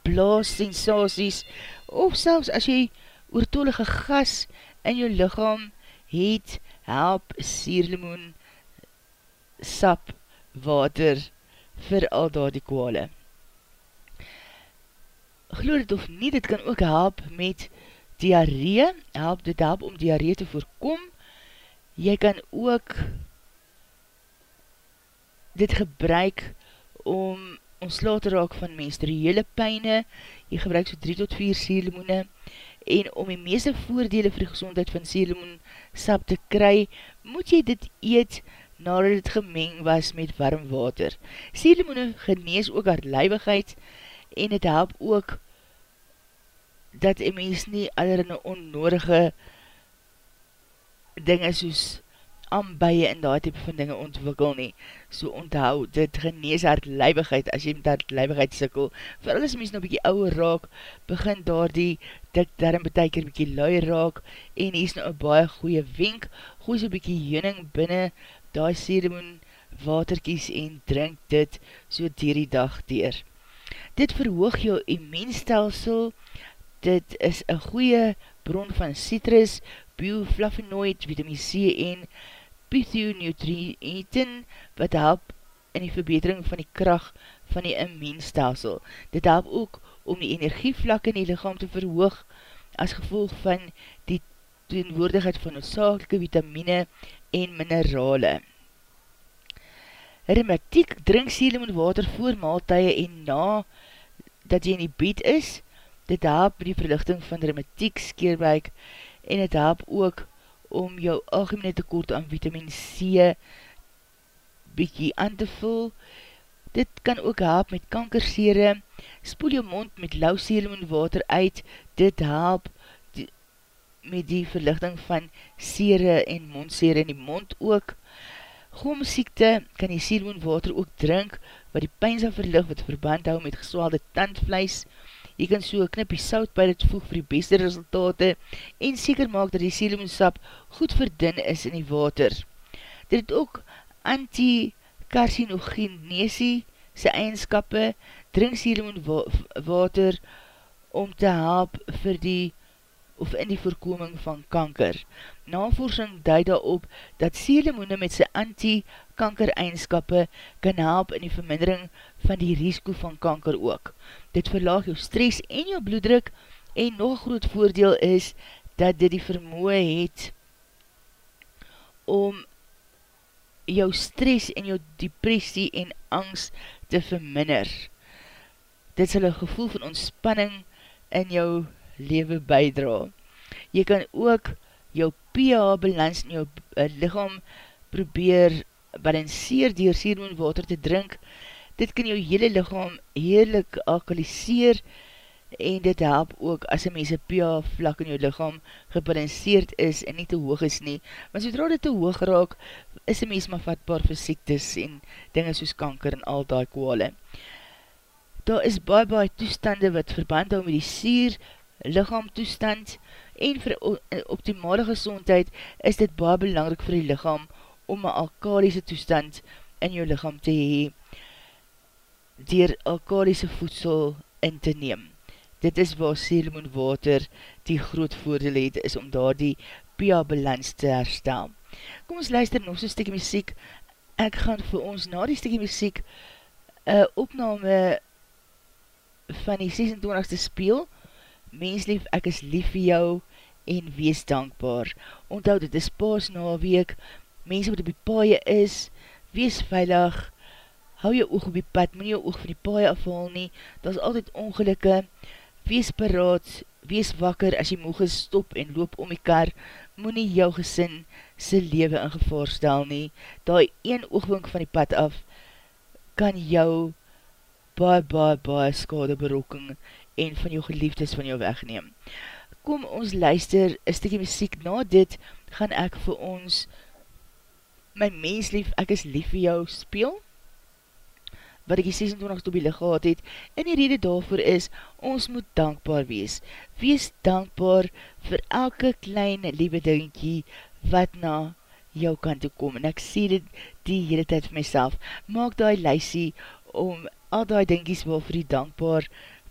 blaas sensaties of selfs as jy oortolige gas in jou lichaam het help sierlemoen sap water vir al daar die kwale. Geloof het of nie, dit kan ook help met diarree, help dit help om diarree te voorkom. Jy kan ook dit gebruik om ontsla te raak van menstruele pijne, jy gebruik so 3 tot 4 sierlemoene, en om die meeste voordele vir die gezondheid van sierlemoen sap te kry, moet jy dit eet nadat het gemeng was met warm water. Sierlemoene genees ook haar leibigheid en het help ook dat een mens nie allerhande onnodige dinge soos ambeie en daar type van dinge ontwikkel nie. So onthou, dit genees haar leibigheid as jy met haar leibigheid sikkel. Vooral as mens nou bykie ouwe raak, begin daar die dik daarin beteker bykie lui raak en hier is nou een baie goeie wenk, gooi so bykie jeuning binnen daai ceremoen waterkies en drink dit so dier die dag dier. Dit verhoog jou immuunstelsel, dit is een goeie bron van citrus, bioflavonoid, vitamine C en pithionutriëten, wat help in die verbetering van die kracht van die immuunstelsel. Dit help ook om die energievlak in die lichaam te verhoog, as gevolg van die teenwoordigheid van noodzakelike vitamine en minerale. Rheumatiek drink sielemoen water voor maaltuie en na dat jy in die bed is, dit help die verlichting van rheumatiek, skeerbuik en het help ook om jou algemene tekort aan vitamine C bykie aan te vul. Dit kan ook help met kankersere, spoel jou mond met lauw sielemoen water uit, dit help met die verlichting van sere en mondsere in die mond ook. Gomsiekte kan die siermoenwater ook drink, wat die pijn sal verlig wat verband hou met geswaalde tandvleis. Jy kan so een knipie sout by dit voeg vir die beste resultate en seker maak dat die siermoensap goed verdun is in die water. Dit het ook anti-karsinogenesie sy eigenskappe, drink siermoenwater om te help vir die of in die voorkoming van kanker. Navorsing duid daarop dat sierlemoene met sy anti-kanker eigenskappe kan help in die vermindering van die risiko van kanker ook. Dit verlaag jou stress en jou bloeddruk en nog groot voordeel is dat dit die vermoe het om jou stress en jou depressie en angst te verminder. Dit sal een gevoel van ontspanning in jou lewe bijdra. Jy kan ook jou pH-balans in jou uh, lichaam probeer balanceer dier siermoenwater te drink. Dit kan jou hele lichaam heerlik alkaliseer en dit help ook as een mens pH vlak in jou lichaam gebalanceerd is en nie te hoog is nie. Maar zodra dit te hoog raak, is een mens maar vatbaar vir siektes en dinge soos kanker en al die kwale. Daar is baie baie toestande wat verband hou met die sier, lichaamtoestand en vir optimale gezondheid is dit baie belangrik vir die lichaam om een alkaliese toestand in jou lichaam te hee dier alkaliese voedsel in te neem. dit is waar selemoenwater die groot voordeel het, is om daar die pH-balans te herstel. Kom ons luister nog so'n stikkie muziek, ek gaan vir ons na die stikkie muziek een opname van die 26ste speel, Menslief, ek is lief vir jou en wees dankbaar. Onthoud, dit is paas na week, mense wat op die paie is, wees veilig, hou jou oog op die pad, moet jou oog van die paie afhaal nie, dat is altyd ongelukke, wees paraat, wees wakker, as jy moeg is, stop en loop om die kar, moet nie jou gesin sy leven in gevaar stel nie, daai een oogwink van die pad af, kan jou baie, baie, baie skade berokking en van jou geliefdes van jou wegneem. Kom ons luister een stikkie muziek. Na dit, gaan ek vir ons my mens lief, ek is lief vir jou speel, wat ek die 26 op die licht gehad het, en die rede daarvoor is, ons moet dankbaar wees. Wees dankbaar vir elke klein lieve dingetjie, wat na jou kant toe kom, en ek sê dit die hele tijd vir myself, maak die lysie om al die dingies waarvoor die dankbaar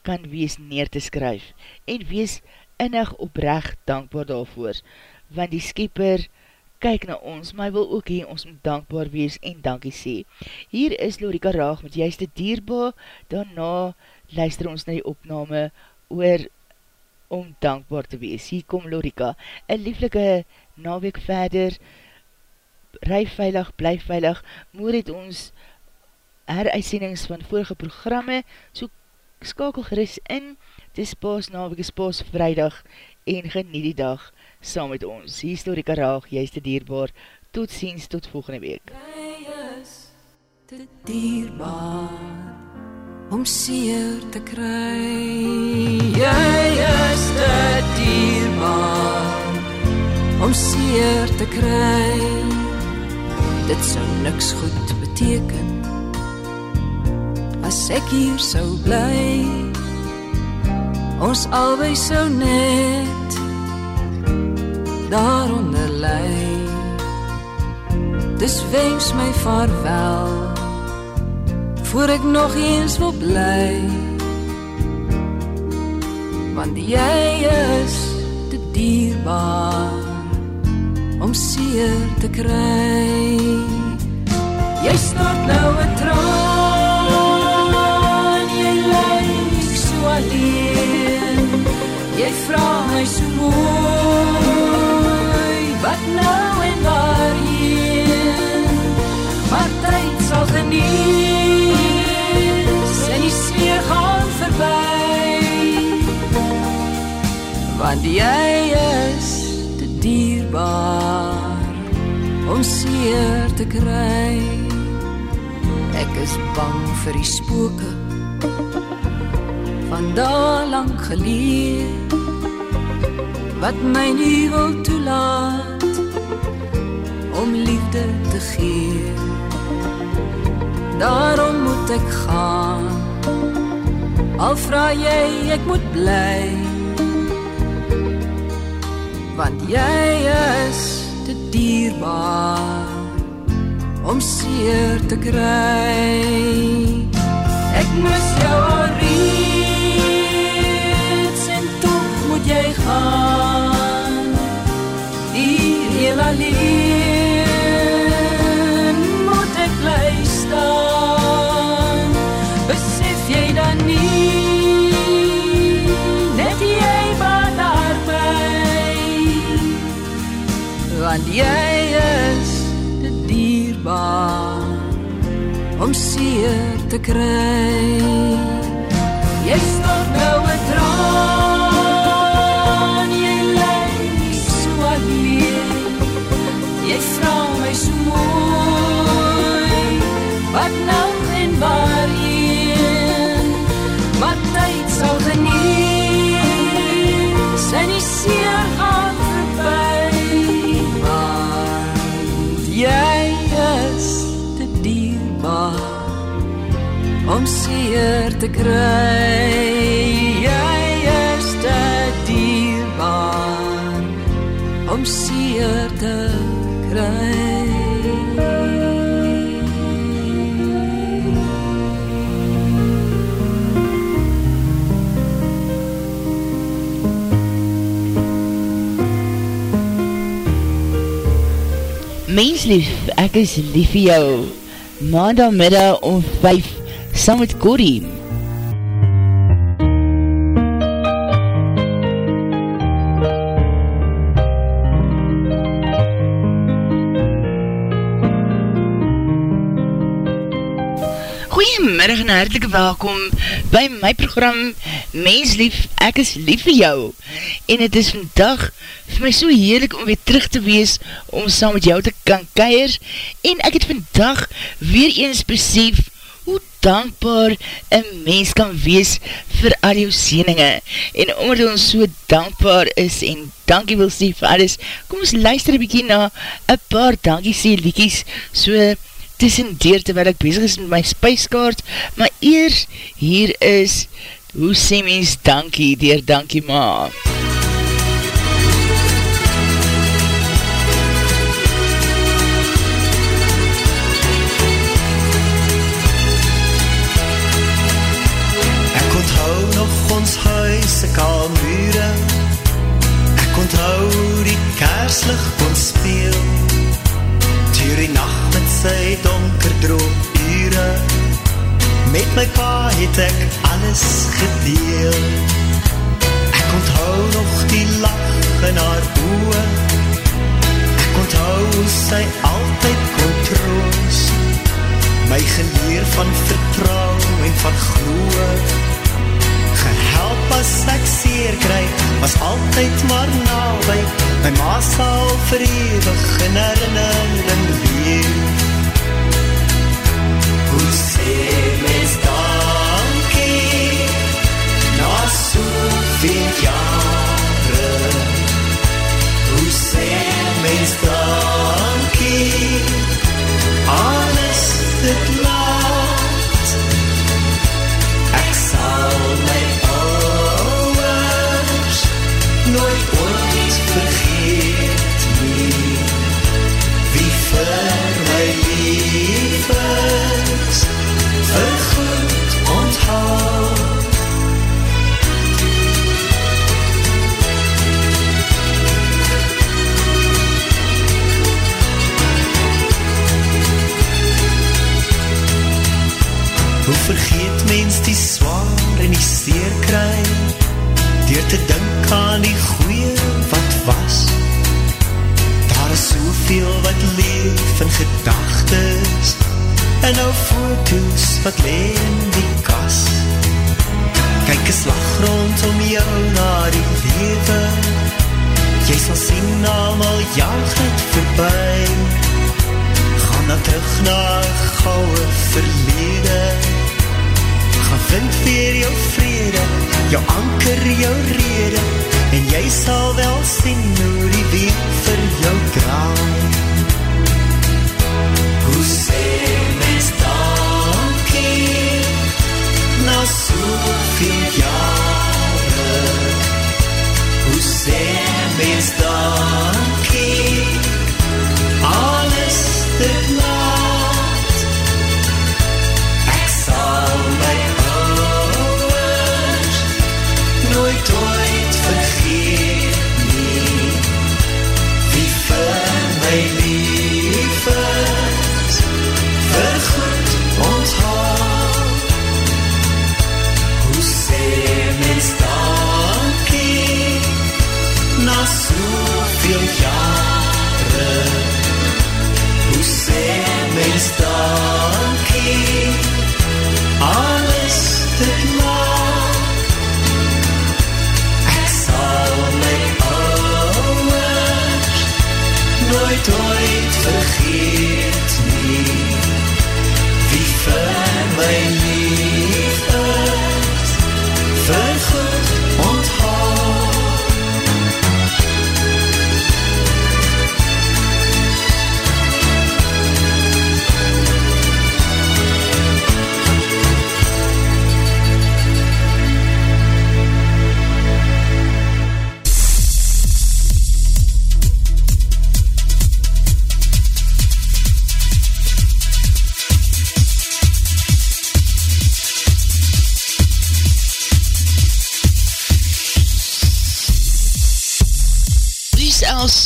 kan wees neer te skryf, en wees innig oprecht dankbaar daarvoor, want die skipper kyk na ons, maar hy wil ook hee ons moet dankbaar wees en dankie sê. Hier is Lorika Raag met juiste dierba, daarna luister ons na die opname oor om dankbaar te wees. Hier kom Lorika, een lieflike naweek verder, rij veilig, bly veilig, moer het ons heruitsendings van vorige programme, so skakel geris in, dis paas naweek, is paas vrijdag, en geniet die dag, saam met ons. Hier is Lorika Raag, jy is te dierbaar. Tot ziens, tot volgende week. Jy is te dierbaar om seer te kry. Jy is te dierbaar om seer te kry. Dit sou niks goed beteken as ek hier sou bly. Ons albei sou net daaronder lê. Dis wens my vaarwel voor ek nog eens wil bly. Want jy is te dierbaar om seer te kry. Jy stort nou 'n traan, jy lyk so alleen. Jy vra my so mooi, genees en die sneeu gaan verby. Want jy is te dierbaar om seer te kry. Ek is bang vir die spooke van daar lank geleer wat my nie wil toelaat om liefde te gee. Daarom moet ek gaan. Al vra jy, ek moet bly. Want jy is te dierbaar om seer te kry. Ek mis jou jy is te dierbaar om seer te kry. Jy stort nou 'n traan, eer te kry. Jy is te dierbaar om seer te kry. menslief, ek is lief vir jou. Maandagmiddag om 5 saam met Corrie. Goeiemiddag en hartelike welkom by my program Menslief, ek is lief vir jou. En het is vandag vir my so heerlik om weer terug te wees om saam met jou te kan keir. En ek het vandag weer eens besef dankbaar een mens kan wees vir al jou sieninge. En omdat ons so dankbaar is en dankie wil sê vir alles, kom ons luister een bykie na een paar dankie sê liekies, so tussen deur terwyl ek bezig is met my spijskaart, maar eers hier is, hoe sê mens dankie, dier dankie ma. Onthou die kerslig kon speel. Tuur die nacht met sy donker droom ure. Met my pa het ek alles gedeel. Ek onthou nog die lach in haar oe Ek onthou sy altyd kon troos. My geleer van vertrouw en van gloe Gehelp as ek seer kry Was altyd maar nabij My ma sal verewig in herinnering leef Hoe sê mens dankie Na soveel jare? Hoe sê mens dankie? Alles dit die zwaar en die seer kry Door te dink aan die goeie wat was. Daar is soveel wat leef in gedagtes En nou foto's wat leen in die kas. Kyk een slag rondom jou na die lewe. Jy sal sien allemaal jaag het voorbij Ga nou terug na gouwe verlede Ga vind weer jou vrede Jou anker, jou rede. En jy sal wel sien hoe die week vir jou draai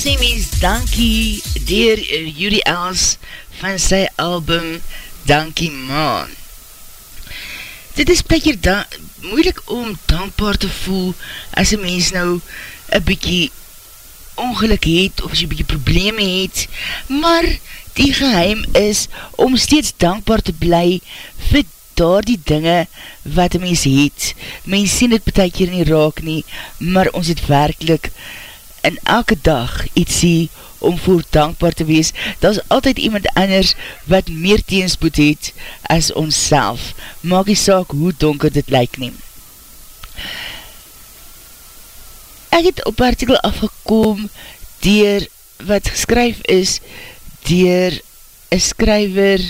Sê mens dankie dier Yuri Els van sy album Dankie Man. Dit is plekker da moeilik om dankbaar te voel as een mens nou een bykie ongeluk het of as jy bykie probleme het, maar die geheim is om steeds dankbaar te bly vir daar die dinge wat een mens het. Mens sien het betek hier nie raak nie, maar ons het werkelijk in elke dag iets sê om voor dankbaar te wees, daar is altyd iemand anders wat meer teenspoed het as ons self. Maak die saak hoe donker dit lyk neem. Ek het op artikel afgekom dier wat geskryf is dier een skryver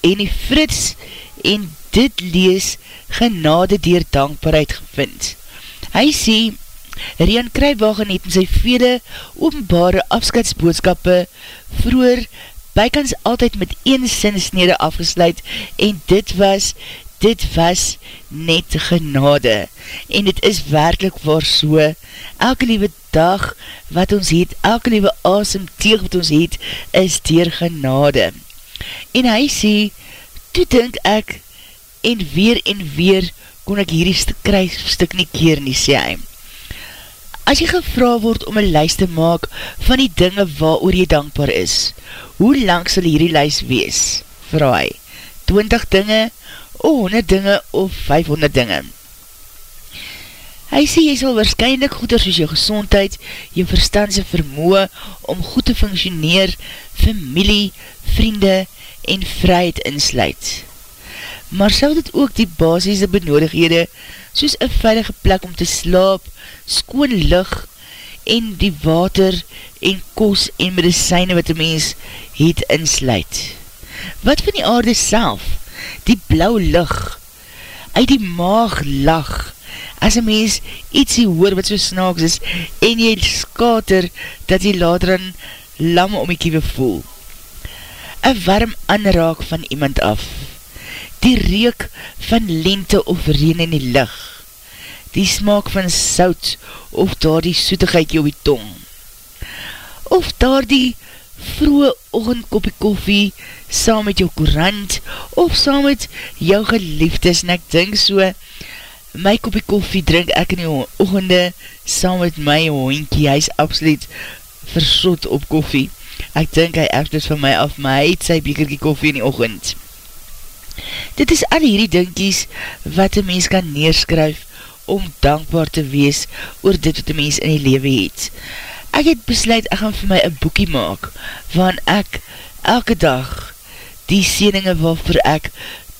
en die Frits en dit lees genade dier dankbaarheid gevind. Hy sê, Rian Kruiwagen het in sy vele openbare afskatsboodskappe vroeger bykans altyd met een sinsnede afgesluit en dit was, dit was net genade. En dit is werkelijk waar so, elke liewe dag wat ons het, elke liewe asem teeg wat ons het, is dier genade. En hy sê, toe denk ek, en weer en weer kon ek hierdie stuk nie keer nie, sê hy. As jy gevra word om een lijst te maak van die dinge waar oor jy dankbaar is, hoe lang sal hierdie lijst wees? Vraag hy. 20 dinge, of 100 dinge, of 500 dinge? Hy sê jy sal waarschijnlijk goeder soos jou gezondheid, jou verstandse vermoe om goed te functioneer, familie, vriende en vryheid insluit. Maar sal dit ook die basisse benodighede soos een veilige plek om te slaap, skoon licht en die water en kos en medicijne wat die mens het insluit. Wat van die aarde self, die blauw licht, uit die maag lag, as een mens ietsie hoor wat so snaaks is, en jy skater, dat jy later een lam om die kiewe voel. Een warm aanraak van iemand af. Die reek van lente of reen in die licht. Die smaak van sout, of daar die soetigheid jou die tong. Of daar die vroege ochendkopie koffie, saam met jou courant, of saam met jou geliefdes, en ek dink so, my kopie koffie drink ek in die oogende saam met my hoentje, hy is absoluut versot op koffie. Ek dink hy erft dus van my af, maar hy het sy bekerkie koffie in die oogend. Dit is al hierdie dinkies wat een mens kan neerskryf om dankbaar te wees oor dit wat een mens in die lewe het. Ek het besluit, ek gaan vir my een boekie maak, waarin ek elke dag die sieninge waarvoor ek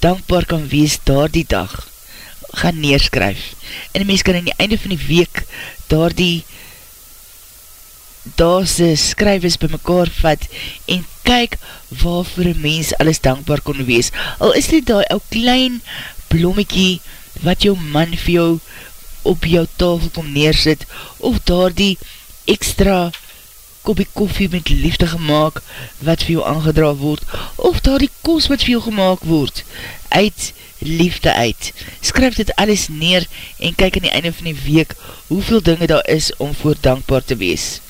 dankbaar kan wees daar die dag gaan neerskryf. En die mens kan in die einde van die week daar die daar sy skryfers by mekaar vat en kyk waarvoor een mens alles dankbaar kon wees. Al is dit daar ou klein blommiekie wat jou man vir jou op jou tafel kom neersit of daar die extra kopie koffie met liefde gemaakt wat vir jou aangedra word of daar die kos wat vir jou gemaakt word uit liefde uit. Skryf dit alles neer en kyk in die einde van die week hoeveel dinge daar is om voor dankbaar te wees.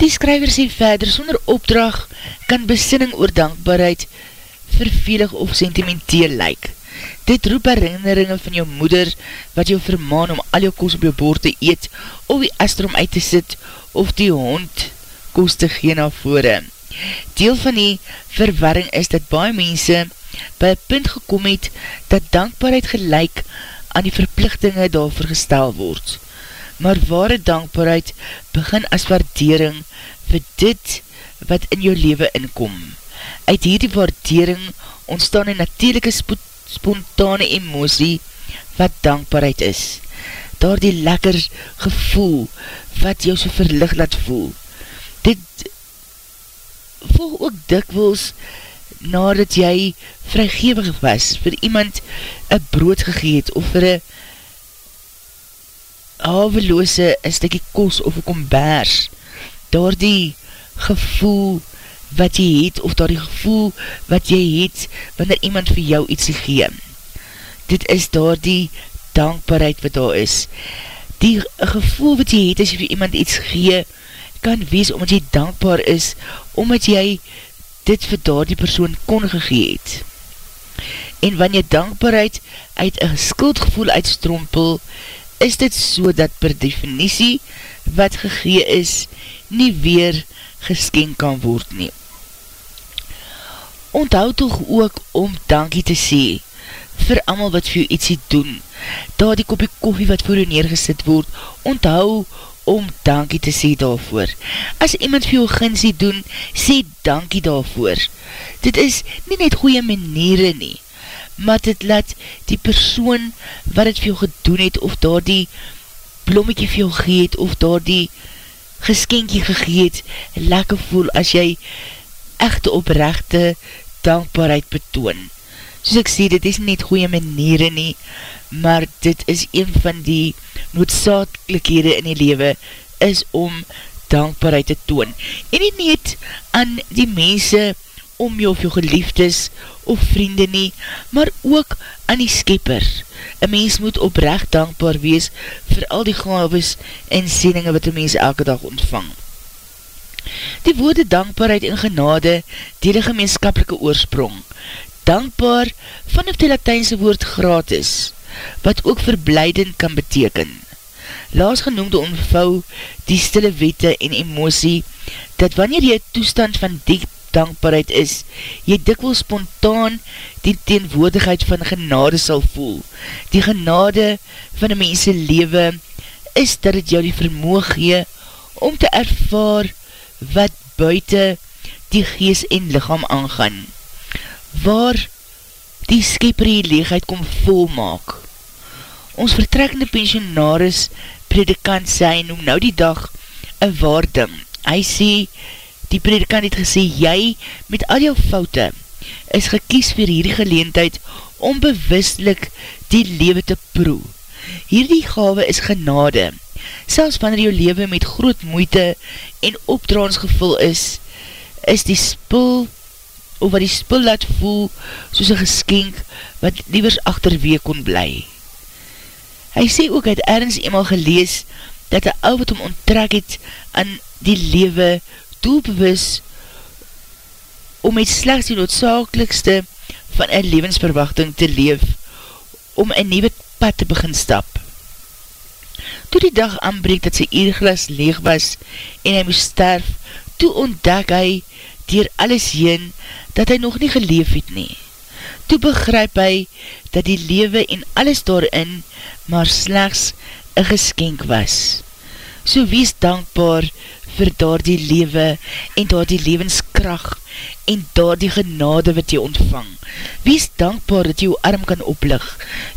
Die skryver sê verder, sonder opdrag kan besinning oor dankbaarheid vervelig of sentimenteel lyk. Dit roep herinneringe van jou moeder, wat jou vermaan om al jou koos op jou boord te eet, of die aster om uit te sit, of die hond koos te gee na vore. Deel van die verwarring is dat baie mense by een punt gekom het, dat dankbaarheid gelijk aan die verplichtinge daarvoor gestel word. Maar ware dankbaarheid begin as waardering vir dit wat in jou leven inkom. Uit hierdie waardering ontstaan een natuurlijke spontane emosie wat dankbaarheid is. Daar die lekker gevoel wat jou so verlig laat voel. Dit volg ook dikwils nadat jy vrygewig was vir iemand een brood gegeet of vir een haveloose een stikkie kos of een kombers. Daar die gevoel wat jy het, of daar die gevoel wat jy het, wanneer iemand vir jou iets gee. Dit is daar die dankbaarheid wat daar is. Die gevoel wat jy het, as jy vir iemand iets gee, kan wees omdat jy dankbaar is, omdat jy dit vir daar die persoon kon gegee het. En wanneer dankbaarheid uit een skuldgevoel uitstrompel, is dit so dat per definitie wat gegee is, nie weer geskenk kan word nie. Onthoud toch ook om dankie te sê vir amal wat vir jou ietsie doen. Daar die kopie koffie wat voor jou neergesit word, onthou om dankie te sê daarvoor. As iemand vir jou ginsie doen, sê dankie daarvoor. Dit is nie net goeie maniere nie, maar dit laat die persoon wat het vir jou gedoen het, of daar die blommetje vir jou geet, of daar die geskenkie gegeet, lekker voel as jy echte oprechte dankbaarheid betoon. Soos ek sê, dit is net goeie maniere nie, maar dit is een van die noodzakelikhede in die lewe, is om dankbaarheid te toon. En nie net aan die mense om jou of jou geliefdes of vriende nie, maar ook aan die skepper. Een mens moet oprecht dankbaar wees vir al die gaves en sieninge wat die mens elke dag ontvang. Die woorde dankbaarheid en genade deel die gemeenskapelike oorsprong. Dankbaar vanaf die Latijnse woord gratis, wat ook verblijden kan beteken. Laas genoemde ontvou die stille wette en emosie, dat wanneer jy toestand van diep dankbaarheid is, jy dikwel spontaan die teenwoordigheid van genade sal voel. Die genade van die mense lewe is dat het jou die vermoog gee om te ervaar wat buiten die gees en lichaam aangaan. Waar die skepper die leegheid kom volmaak. Ons vertrekkende pensionaris predikant sê, noem nou die dag een waarding. Hy sê, Die predikant het gesê, jy met al jou foute is gekies vir hierdie geleentheid om bewustelik die lewe te proe. Hierdie gave is genade. Selfs wanneer jou lewe met groot moeite en opdraans gevul is, is die spul of wat die spul laat voel soos een geskenk wat liewers achterwee kon bly. Hy sê ook, hy het ergens eenmaal gelees dat die ou wat hom onttrek het aan die lewe doelbewus om met slechts die noodzakelikste van een levensverwachting te leef, om een nieuwe pad te begin stap. Toe die dag aanbreek dat sy eerglas leeg was en hy moest sterf, toe ontdek hy dier alles heen dat hy nog nie geleef het nie. Toe begryp hy dat die lewe en alles daarin maar slechts een geskenk was. So wees dankbaar vir daar die lewe en daar die levenskracht en daar die genade wat jy ontvang. Wees dankbaar dat jy jou arm kan oplig.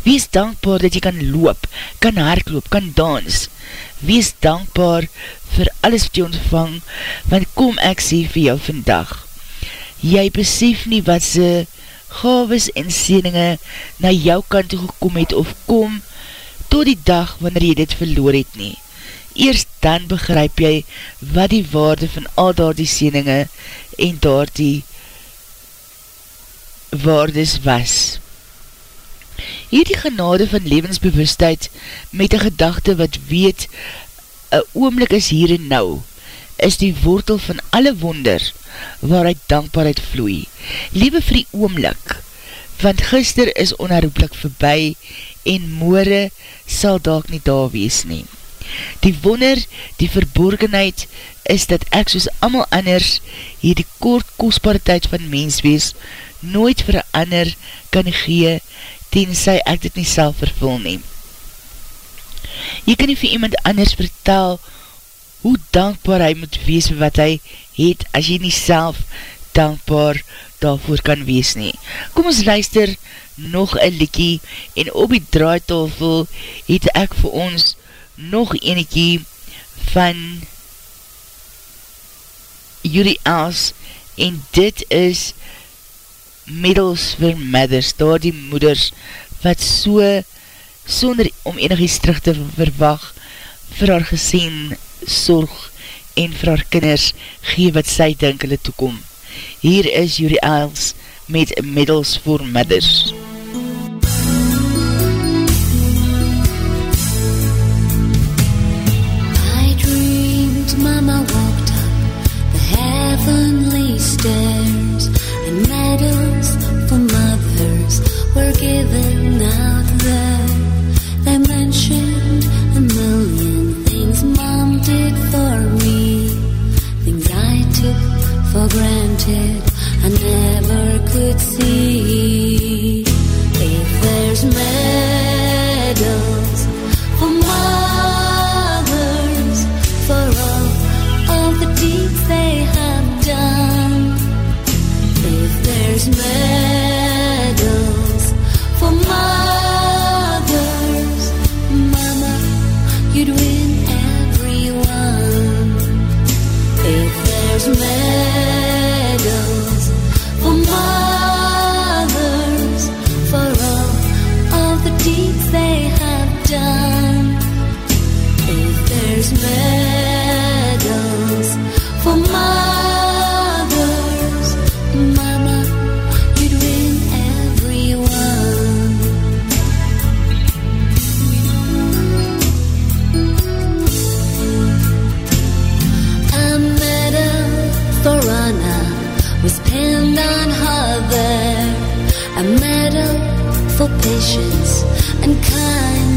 Wees dankbaar dat jy kan loop, kan hardloop, kan dans. Wees dankbaar vir alles wat jy ontvang, want kom ek sê vir jou vandag. Jy besef nie wat sy gaves en sieninge na jou kant toe gekom het of kom tot die dag wanneer jy dit verloor het nie eerst dan begryp jy wat die waarde van al daar die sieninge en daar die waardes was. Hierdie genade van levensbewustheid met die gedachte wat weet een oomlik is hier en nou, is die wortel van alle wonder waaruit dankbaarheid vloei. Lewe vir die oomlik, want gister is onherroepelik verby en moore sal dalk nie daar wees nie. Die wonder, die verborgenheid is dat ek soos amal anders hier die kort kostbare tyd van mens wees nooit vir ander kan gee tenzij ek dit nie self vervul neem. Jy kan nie vir iemand anders vertel hoe dankbaar hy moet wees vir wat hy het as jy nie self dankbaar daarvoor kan wees nie. Kom ons luister nog een liekie en op die draaitafel het ek vir ons nog eniekie van Julie Els en dit is middels vir mothers, daar die moeders wat so sonder om enigies terug te verwag vir haar gesien sorg en vir haar kinders gee wat sy denk hulle toekom. Hier is Julie Els met middels vir mothers. I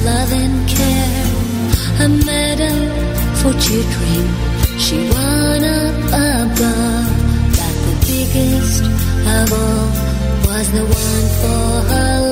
love and care. A meadow for children she won up above. But the biggest of all was the one for her